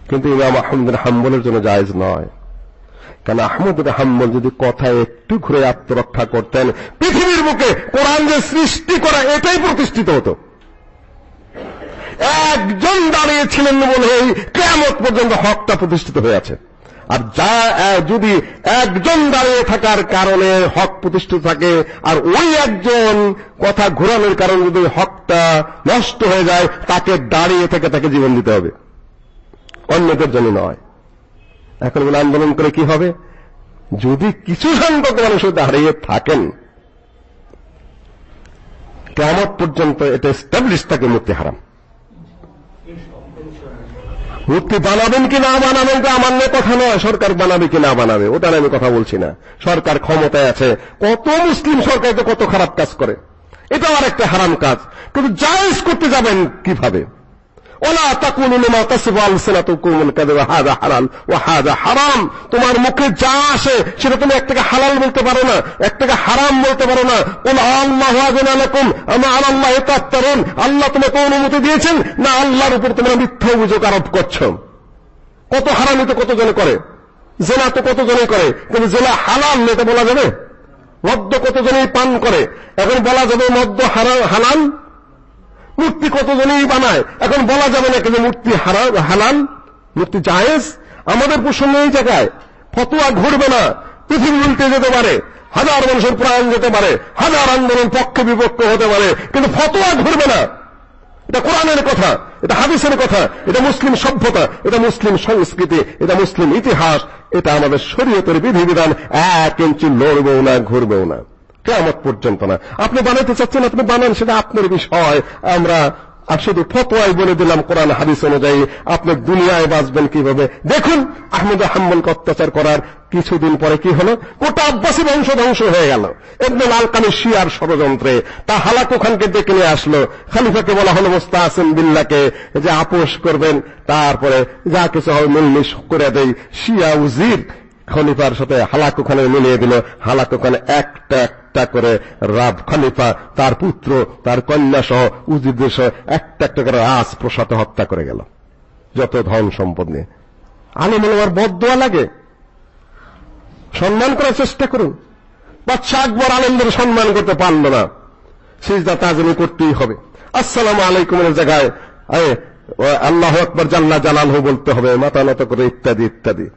কিন্তু ইমাম আহমদ হাম্বলের জন্য জায়েজ নয়। কেন আহমদ হাম্মল যদি কথা একটু ঘুরে আত্মরক্ষা করতেন, পৃথিবীর বুকে কোরআন যে সৃষ্টি করা, এটাই প্রতিষ্ঠিত হতো। একজন দাঁড়িয়েছিলেন বলে কেমত পর্যন্ত হকটা প্রতিষ্ঠিত হয়ে আছে। আর যা যদি একজন দাঁড়িয়ে থাকার কারণে হক প্রতিষ্ঠিত থাকে, আর ওই একজন কথা ঘোরানোর কারণে যদি হকটা নষ্ট হয়ে যায়, তাকে দাঁড়িয়ে থেকে তাকে জীবন দিতে হবে। অন্যদের জন্য নয়। এখন বলে আন্দোলন করে কি হবে? যদি কিছু সংখ্যক মানুষ দাঁড়িয়ে থাকেন কেমন পর্যন্ত এটা এস্টাবলিশ থাকে মুক্তি হারাম। মূর্তি বানাবেন কি না বানাবেন তো আমার নিয়ে কথা নয়। সরকার বানাবে কি না বানাবে, ওটা আমি কথা বলছি না। সরকার ক্ষমতায় আছে। কত মুসলিম সরকার তো কত খারাপ কাজ করে। এটা আর একটা হারাম কাজ। কিন্তু জায়েজ করতে যাবেন কীভাবে? ওলা তাকুলু লিমা তাসফু আলসিনাতুকুম কাযিবা, হাযা হালাল ওয়া হাযা হারাম। তোমার মুখে যা আসে, সেটা তুমি একটাকে হালাল বলতে পারো না একটাকে হারাম বলতে পারো না। কুল আল্লাহু আযনা লাকুম আমা আলাল্লাহি তাফতারুন। আল্লাহ তোমাকে অনুমতি দিয়েছেন, না আল্লাহর উপর তোমরা মিথ্যা অভিযোগ আরোপ করছ। কত হারামি তো কত জনে করে? জেনা তো কত জনে করে? কিন্তু জেনা হালাল এটা বলা যাবে? মদ্য কত জনেই পান করে? এখন বলা যাবে মদ্য হালাল? মূর্তি কতজনেই বানায়? এখন বলা যাবে না যে মূর্তি হালাল, মূর্তি জায়েজ? আমাদের প্রসঙ্গ এই জায়গায়, ফতোয়া ঘুরবে না, পৃথিবী উল্টে যেতে পারে, হাজার মানুষের প্রাণ যেতে পারে, হাজার আন্দোলন পক্ষে বিপক্ষ হতে পারে, কিন্তু ফতোয়া ঘুরবে না। এটা কোরআনের কথা, এটা হাদিসের কথা, এটা মুসলিম সভ্যতা, এটা মুসলিম সংস্কৃতি, এটা মুসলিম ইতিহাস, এটা আমাদের শরীয়তের বিধিবিধান, এক ইঞ্চি লড়বেও না, ঘুরবেও না। কেমন পর্যন্ত না। আপনি বানাইতে চাচ্ছেন, আপনি বানান, সেটা আপনার বিষয়। আমরা আর শুধু ফতোয়াই বলে দিলাম কোরআন, হাদিস অনুযায়ী, আপনি দুনিয়ায় বাঁচবেন কীভাবে? দেখুন, আহমদ হাম্মলকে অত্যাচার করার কিছুদিন পরে কি হলো? গোটা আব্বাসী বংশ ধ্বংস হয়ে গেল। একদম আলকানি শিয়ার ষড়যন্ত্রে, তা হালাকু খানকে ডেকে নিয়ে আসলো। খালিফাকে বলা হলো মোস্তা আসেন বিল্লাকে যে আপোষ করবেন, তারপরে যা কিছু হবে মিলমিশ করে দেয় শিয়া উজির খলিফার সাথে হালাকু খানের মিলিয়ে দিল। হালাকু খান একটা একটা করে রাব খলিফা, তার পুত্র, তার কন্যা সহ উজিরদের সহ একটা একটা করে রাজ প্রসাদে হত্যা করে গেল। যত ধন সম্পদ নিয়ে। আলিম আমার বদোয়া লাগে। সম্মান করার চেষ্টা করুন। বাচ্চা আকবর আনন্দের সম্মান করতে পারল না। সিজদা তাজমি করতেই হবে। আসসালামু আলাইকুমের জায়গায়। আল্লাহ আকবর জাল্লা জালালহু বলতে হবে। মাথা নত করে ইত্যাদি ইত্যাদি।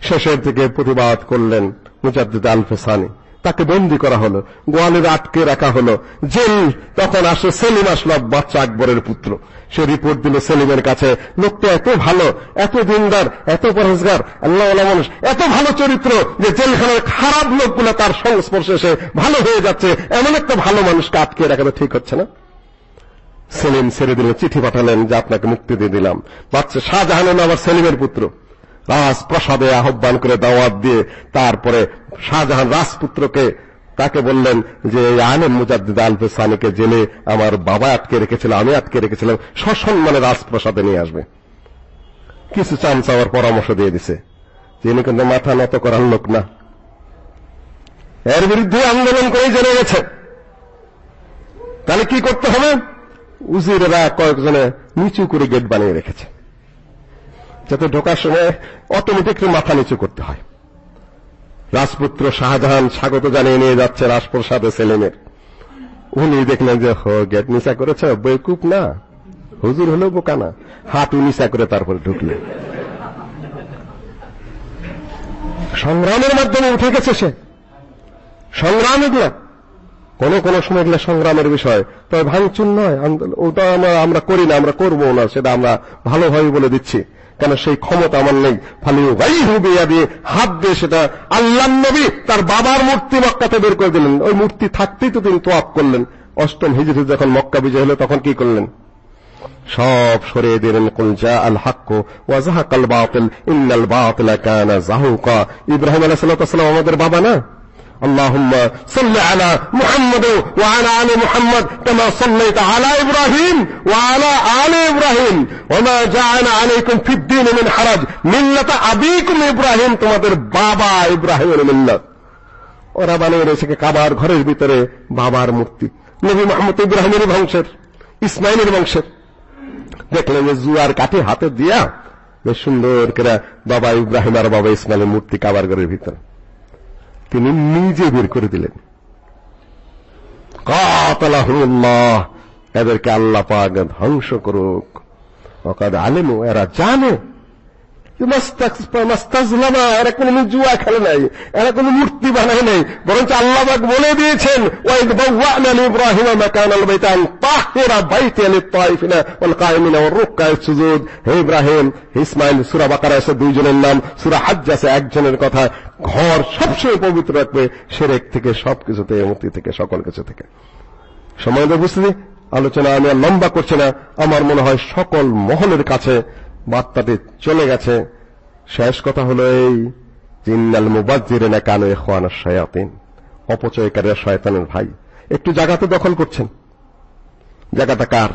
শেষের দিকে প্রতিবাদ করলেন মুজাদ্দিদ আল ফেসানি তাকে বন্দী করা হলো। গোয়ালের আটকে রাখা হলো। জেল, তখন আসে সেলিম আসলো বাচ্চা আকবরের পুত্র। সে রিপোর্ট দিল, সেলিমের কাছে লোকটা এত ভালো, এত দিনদার, এত পরহেজগার, আল্লাহ মানুষ, এত ভালো চরিত্র যে জেলখানার খারাপ লোকগুলো তার সংস্পর্শে এসে ভালো হয়ে যাচ্ছে, এমন একটা ভালো মানুষকে আটকে রাখা ঠিক হচ্ছে না? সেলিম ছেড়ে দিল, চিঠি পাঠালেন যে আপনাকে মুক্তি দিয়ে দিলাম। বাচ্চা শাহজাহান আবার সেলিমের পুত্র। রাজপ্রাসাদে আহ্বান করে দাওয়াত দিয়ে তারপরে শাহজাহান রাজপুত্রকে তাকে বললেন যে আনে মুজাদ্দিদ আল ফেসানিকে জেলে আমার বাবা আটকে রেখেছিল, আমি আটকে রেখেছিলাম, সসম্মানে রাজপ্রাসাদে নিয়ে আসবে। কিছু আমার পরামর্শ দিয়ে দিছে। তিনি কিন্তু মাথা নত করার লোক না। এর বিরুদ্ধে আন্দোলন করেই জেনে গেছে। তাহলে কি করতে হবে? উজিরেরা কয়েকজনে নিচু করে গেট বানিয়ে রেখেছে। যাতে ঢোকার সময় অটোমেটিকলি মাথা নিচু করতে হয়। রাজপুত্র শাহজাহান স্বাগত জানিয়ে নিয়ে যাচ্ছে রাজপ্রসাদে সেলেমের উনি দেখলেন যে, হ, গেট নিচা করেছে বেকুপ না। হুজুর হলো বোকা না। হাঁটু নিচা করে তারপরে ঢুকলেন সংগ্রামের মাধ্যমে উঠে গেছে সে। সংগ্রাম এগুলা। কোন কোন সময় এগুলো সংগ্রামের বিষয়। তবে ভাঙচুর নয় ওটা আমরা করি না, আমরা করব না, সেটা আমরা ভালোভাবে বলে দিচ্ছি। কেন সেই ক্ষমতা আমার নেই? ফালিউ গাইহু দিয়ে হাত দিয়ে সেটা আল্লাহ নবী তার বাবার মূর্তি মক্কাতে বের করে দিলেন। ওই মূর্তি থাকতেই তো তিনি তোয়াপ করলেন। অষ্টম হিজরি যখন মক্কা বিজয় হলো, তখন কি করলেন? সব সরিয়ে দিলেন, কুল জা আল হক ওয়া জাহাকাল বাতিল, ইন্নাল বাতিলা কানা জাহুকা। ইব্রাহিম আলাইহিস সালাম আমাদের বাবা না? اللهم صل على محمد وعلى ال محمد كما صليت على ابراهيم وعلى ال ابراهيم وما جعل عليكم في الدين من حرج مله ابيكم ابراهيم তোমাদের বাবা ইব্রাহিমের মিল্লাত ওরা বানিয়ে রেখেছে কাবার ঘরের ভিতরে বাবার মূর্তি নবী মোহাম্মদ ইব্রাহিমের বংশের ইসমাইলের বংশের দেখলেন যে জুয়ার কাঠি হাতে দিয়া বেশ সুন্দর করে বাবা ইব্রাহিম আর বাবা ইসমাইলের মূর্তি কাবার ঘরের ভিতরে তিনি নিজে বের করে দিলেন। কাতালাহুল্লাহ, এদেরকে আল্লাহ পাক ধ্বংস করুক। ওকাদ আলেমু, এরা জানে এরা জুয়া খেলে নাই, এরা মূর্তি বানায় নাই, বরঞ্চ বলে দিয়েছেন ইব্রাহিম ইসমাইল সূরা আছে দুইজনের নাম, সূরা হজ আছে একজনের কথা, ঘর সবসময় পবিত্র রাখবে শিরক থেকে সবকিছুতে মুক্তি থেকে, সকল কিছু থেকে। সময় বুঝতে আলোচনা আমি আর লম্বা করছি না, আমার মনে হয় সকল মহলের কাছে বার্তাটি চলে গেছে। শেষ কথা হলো এই জিন্নাল মুবাজ্জিরিনা কানু ইখওয়ানাশ শায়াতিন। অপচয়কারীরা শয়তানের ভাই। একটু জায়গাতে দখল করছেন। জায়গাটা কার?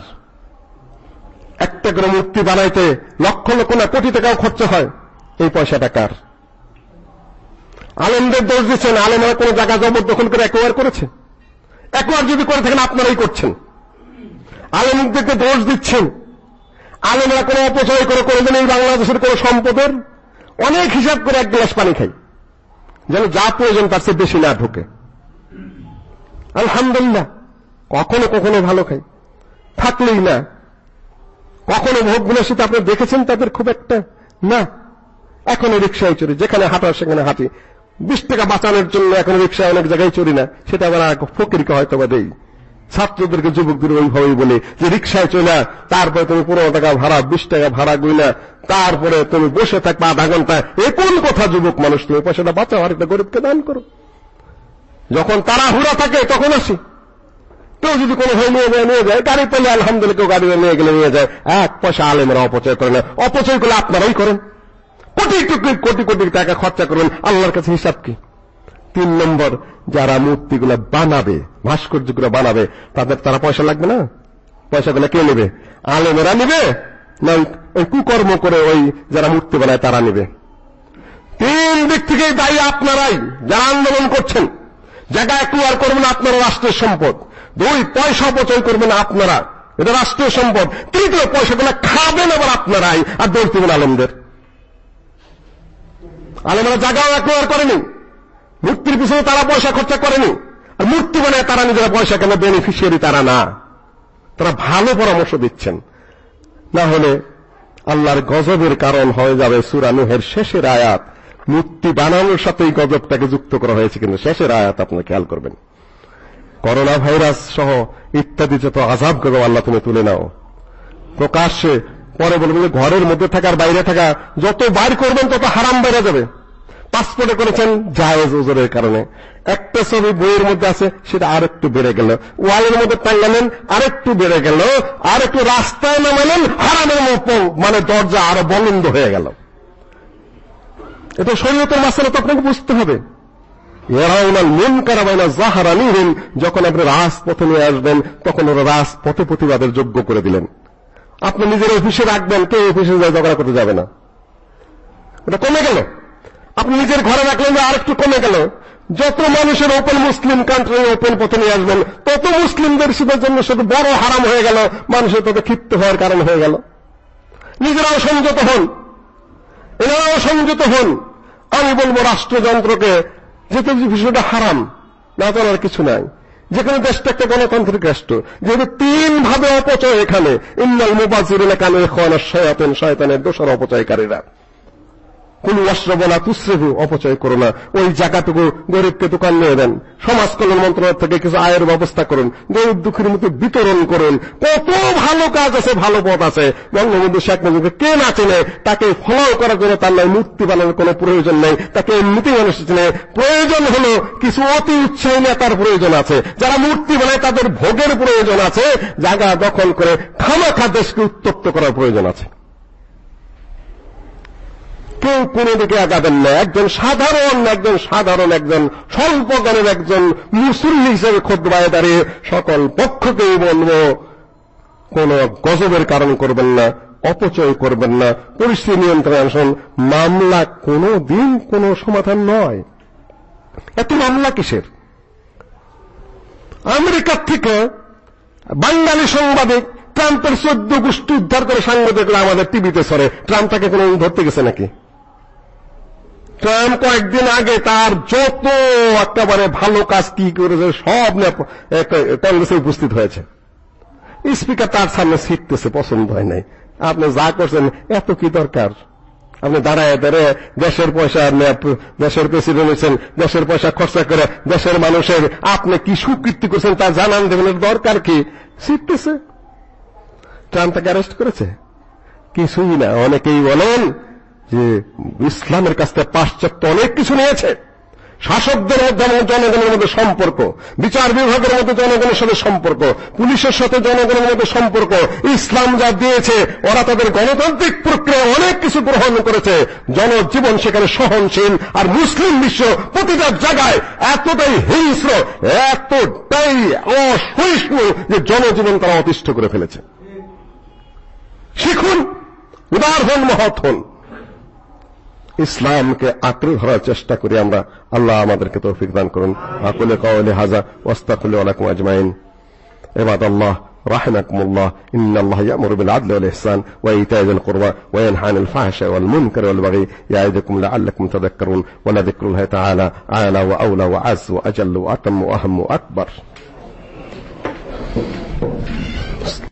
একটা করে মূর্তি বানাইতে লক্ষ লক্ষ না কোটি টাকাও খরচ হয়। এই পয়সাটা কার? আলেমদের দোষ দিচ্ছেন, আলেমরা কোনো জায়গা জবরদখল করে একবার করেছে। একবার যদি করে থাকেন, আপনারাই করছেন। আলেমদেরকে দোষ দিচ্ছেন। আলেমরা কোনো অপচয় করে কোনোদিন এই বাংলাদেশের কোনো সম্পদের অনেক হিসাব করে এক গ্লাস পানি খাই। যেন যা প্রয়োজন তার চেয়ে বেশি না ঢোকে। আলহামদুলিল্লাহ, কখনো কখনো ভালো খাই। থাকলেই না। কখনো ভোগ বিলাসিতা আপনি দেখেছেন তাদের খুব একটা না? এখনও রিক্সায় চড়ি, যেখানে হাঁটার সেখানে হাঁটি। বিশ টাকা বাঁচানোর জন্য এখন রিক্সায় অনেক জায়গায় চড়ি না। সেটা আবার ফকিরকে হয়তো বা দেই। ছাত্রদেরকে যুবকদের ওইভাবেই বলে যে রিক্সায় চলে তারপরে তুমি পনেরো টাকা ভাড়া, বিশ টাকা ভাড়া গইলা তারপরে তুমি বসে থাকবে আধা ঘণ্টা। এ কোন কথা যুবক মানুষ, তুমি পয়সাটা বাঁচাও, আর একটা গরিবকে দান করো। যখন তারা হুড়া থাকে, তখন আসি। কেউ যদি কোনো হয়ে নিয়ে যায় নিয়ে যায়, গাড়ি পেলে আলহামদুলিল্লাহ কেউ গাড়ি নিয়ে গেলে নিয়ে যায়। এক পয়সা আলেমরা অপচয় করে না। অপচয় করলে আপনারাই করেন। কোটি কোটি কোটি টাকা খরচা করবেন। আল্লাহর কাছে হিসাব কি? তিন নম্বর যারা মূর্তিগুলো বানাবে, ভাস্কর্যগুলো বানাবে, তাদের তারা পয়সা লাগবে না? পয়সাগুলো কে নেবে? আলেমেরা নেবে? না, ওই কুকর্ম করে ওই যারা মূর্তি বানায় তারা নেবে। তিন দিক থেকে দায়ী আপনারাই, যারা আন্দোলন করছেন। জায়গা একটু আর করবেন আপনারা রাষ্ট্রের সম্পদ। দুই, পয়সা অপচয় করবেন আপনারা। এটা রাষ্ট্রীয় সম্পদ। তৃতীয়, পয়সাগুলো খাবেন আবার আপনারাই, আর দৌড় দিবেন আলমদের। আলেমরা জায়গাও একটু আর করেনি। মূর্তির পিছনে তারা পয়সা খরচা করেনি। আর মূর্তি বানায় তারা নিজেরা পয়সা কেন বেনিফিশিয়ারি তারা না। তারা ভালো পরামর্শ দিচ্ছেন। না হলে আল্লাহর গজবের কারণ হয়ে যাবে সূরা শেষের আয়াত। মূর্তি বানানোর সাথে এই গজবটাকে যুক্ত করা হয়েছে কিন্তু শেষের আয়াত আপনি খেয়াল করবেন। করোনা ভাইরাস সহ ইত্যাদি যত আযাব করবে আল্লাহ তুমি তুলে নাও। প্রকাশ্যে পরে বলবেন ঘরের মধ্যে থাকার বাইরে থাকা যত বাইর করবেন তত হারাম বেড়ে যাবে। পাসপোর্টে করেছেন জায়েজ ওজরের কারণে। একটা ছবি বইয়ের মধ্যে আছে, সেটা আর একটু বেড়ে গেল। ওয়ালের মধ্যে টাঙ্গালেন আর একটু বেড়ে গেল। আর একটু রাস্তায় নামালেন, হারামের মতো মানে দরজা আরও বলন্দ হয়ে গেল। এটা শরীয়তের মাসালা তো আপনাকে বুঝতে হবে। ইয়ারাউনাল মুনকারা যখন আপনি রাজপথে নিয়ে আসবেন, তখন ওরা রাজপথে প্রতিবাদের যোগ্য করে দিলেন। আপনি নিজের অফিসে রাখবেন, কেউ অফিসে ঝগড়া করতে যাবে না। এটা কমে গেল। আপনি নিজের ঘরে রাখলেন যে আরেকটু কমে গেল। যত মানুষের ওপেন মুসলিম কান্ট্রি ওপেন পথে নিয়ে আসবেন, তত মুসলিমদের শীতের জন্য শুধু বড় হারাম হয়ে গেল, মানুষের তত ক্ষিপ্ত হওয়ার কারণ হয়ে গেল। নিজেরাও সংযত হন। এনারাও সংযত হন। আমি বলব রাষ্ট্রযন্ত্রকে যেতে বিষয়টা হারাম, না তো আর কিছু নাই। যেখানে দেশটা একটা গণতান্ত্রিক রাষ্ট্র যেহেতু তিন ভাবে অপচয় এখানে। ইন্নাল মুবাজির কানে খাওয়ানোর শয়তান, শয়তানের দোষর অপচয়কারীরা অপচয় করো না। ওই জায়গাটুকু গরিবকে দোকান নিয়ে দেন। সমাজ কল্যাণ মন্ত্রণালয় থেকে কিছু আয়ের ব্যবস্থা করুন। গরিব দুঃখের বিতরণ করুন। কত ভালো কাজ আছে, ভালো পথ আছে। বঙ্গবন্ধু শেখ মুজিবকে কে না চেনে? তাকে ফলো করার জন্য তার নয় মূর্তি বানানোর কোনো প্রয়োজন নেই। তাকে এমনিতেই মানুষ চেনে। প্রয়োজন হলো কিছু অতি উৎসাহী নেতার প্রয়োজন আছে। যারা মূর্তি বানায়, তাদের ভোগের প্রয়োজন আছে। জায়গা দখল করে খামাখা দেশকে উত্তপ্ত করার প্রয়োজন আছে। কেউ কোনো দিকে আগাবেন না। একজন সাধারণ একজন সাধারণ, একজন স্বল্প জ্ঞানের একজন মুসল্লি হিসেবে খোদবায় দাঁড়িয়ে সকল পক্ষকেই বলব, কোন গজবের কারণ করবেন না, অপচয় করবেন না। পরিস্থিতি নিয়ন্ত্রণে আসুন। মামলা কোনো দিন কোনো সমাধান নয়। এত মামলা কিসের? আমেরিকার থেকে বাঙালি সাংবাদিক ট্রাম্পের চোদ্দ গোষ্ঠী উদ্ধার করে সাংবাদিকরা আমাদের টিভিতে সরে। ট্রাম্প তাকে কোনো ধরতে গেছে নাকি? ট্রাম্প কয়েকদিন আগে তার যত একেবারে ভালো কাজ কি করেছে, সব কংগ্রেসে উপস্থিত হয়েছে। স্পিকার তার সামনে শিখতেছে পছন্দ হয় নাই। আপনি যা করছেন, এত কি দরকার? আপনি দাঁড়ায় দাঁড়ায় দেশের পয়সা দেশের প্রেসিডেন্ট হয়েছেন, দেশের পয়সা খরচা করে দেশের মানুষের আপনি কি সুকৃতি করছেন তা জানান দেবেন দরকার কি? শিখতেছে ট্রাম্প তাকে অ্যারেস্ট করেছে। কিছুই না, অনেকেই বলেন যে ইসলামের কাছ থেকে পাশ্চাত্য অনেক কিছু নিয়েছে। শাসকদের মধ্যে জনগণের মধ্যে সম্পর্ক, বিচার বিভাগের মধ্যে জনগণের সাথে সম্পর্ক, পুলিশের সাথে জনগণের মধ্যে সম্পর্ক, ইসলাম যা দিয়েছে, ওরা তাদের গণতান্ত্রিক প্রক্রিয়া অনেক কিছু গ্রহণ করেছে। জনজীবন সেখানে সহনশীল আর মুসলিম বিশ্ব প্রতিটা জায়গায় এতটাই হিংস্র, এতটাই অসহিষ্ণু যে জনজীবন তারা অতিষ্ঠ করে ফেলেছে। শিখুন হন, মহৎ হন। ইসলামকে আঁকড়ে ধরার চেষ্টা করি আমরা আল্লাহ আমাদেরকে তৌফিক দান করুন আকুলে কাওয়ালি হাজা ওয়াস্তাকুল্লি আলাইকুম আজমাইন عباد الله رحمكم الله إن الله يأمر بالعدل والإحسان وإيتاء ذي القربى وينهى عن الفحشاء والمنكر والبغي يعظكم لعلكم تذكرون ولذكر الله تعالى أعلى وأولى وعز وأجل وأتم وأهم وأكبر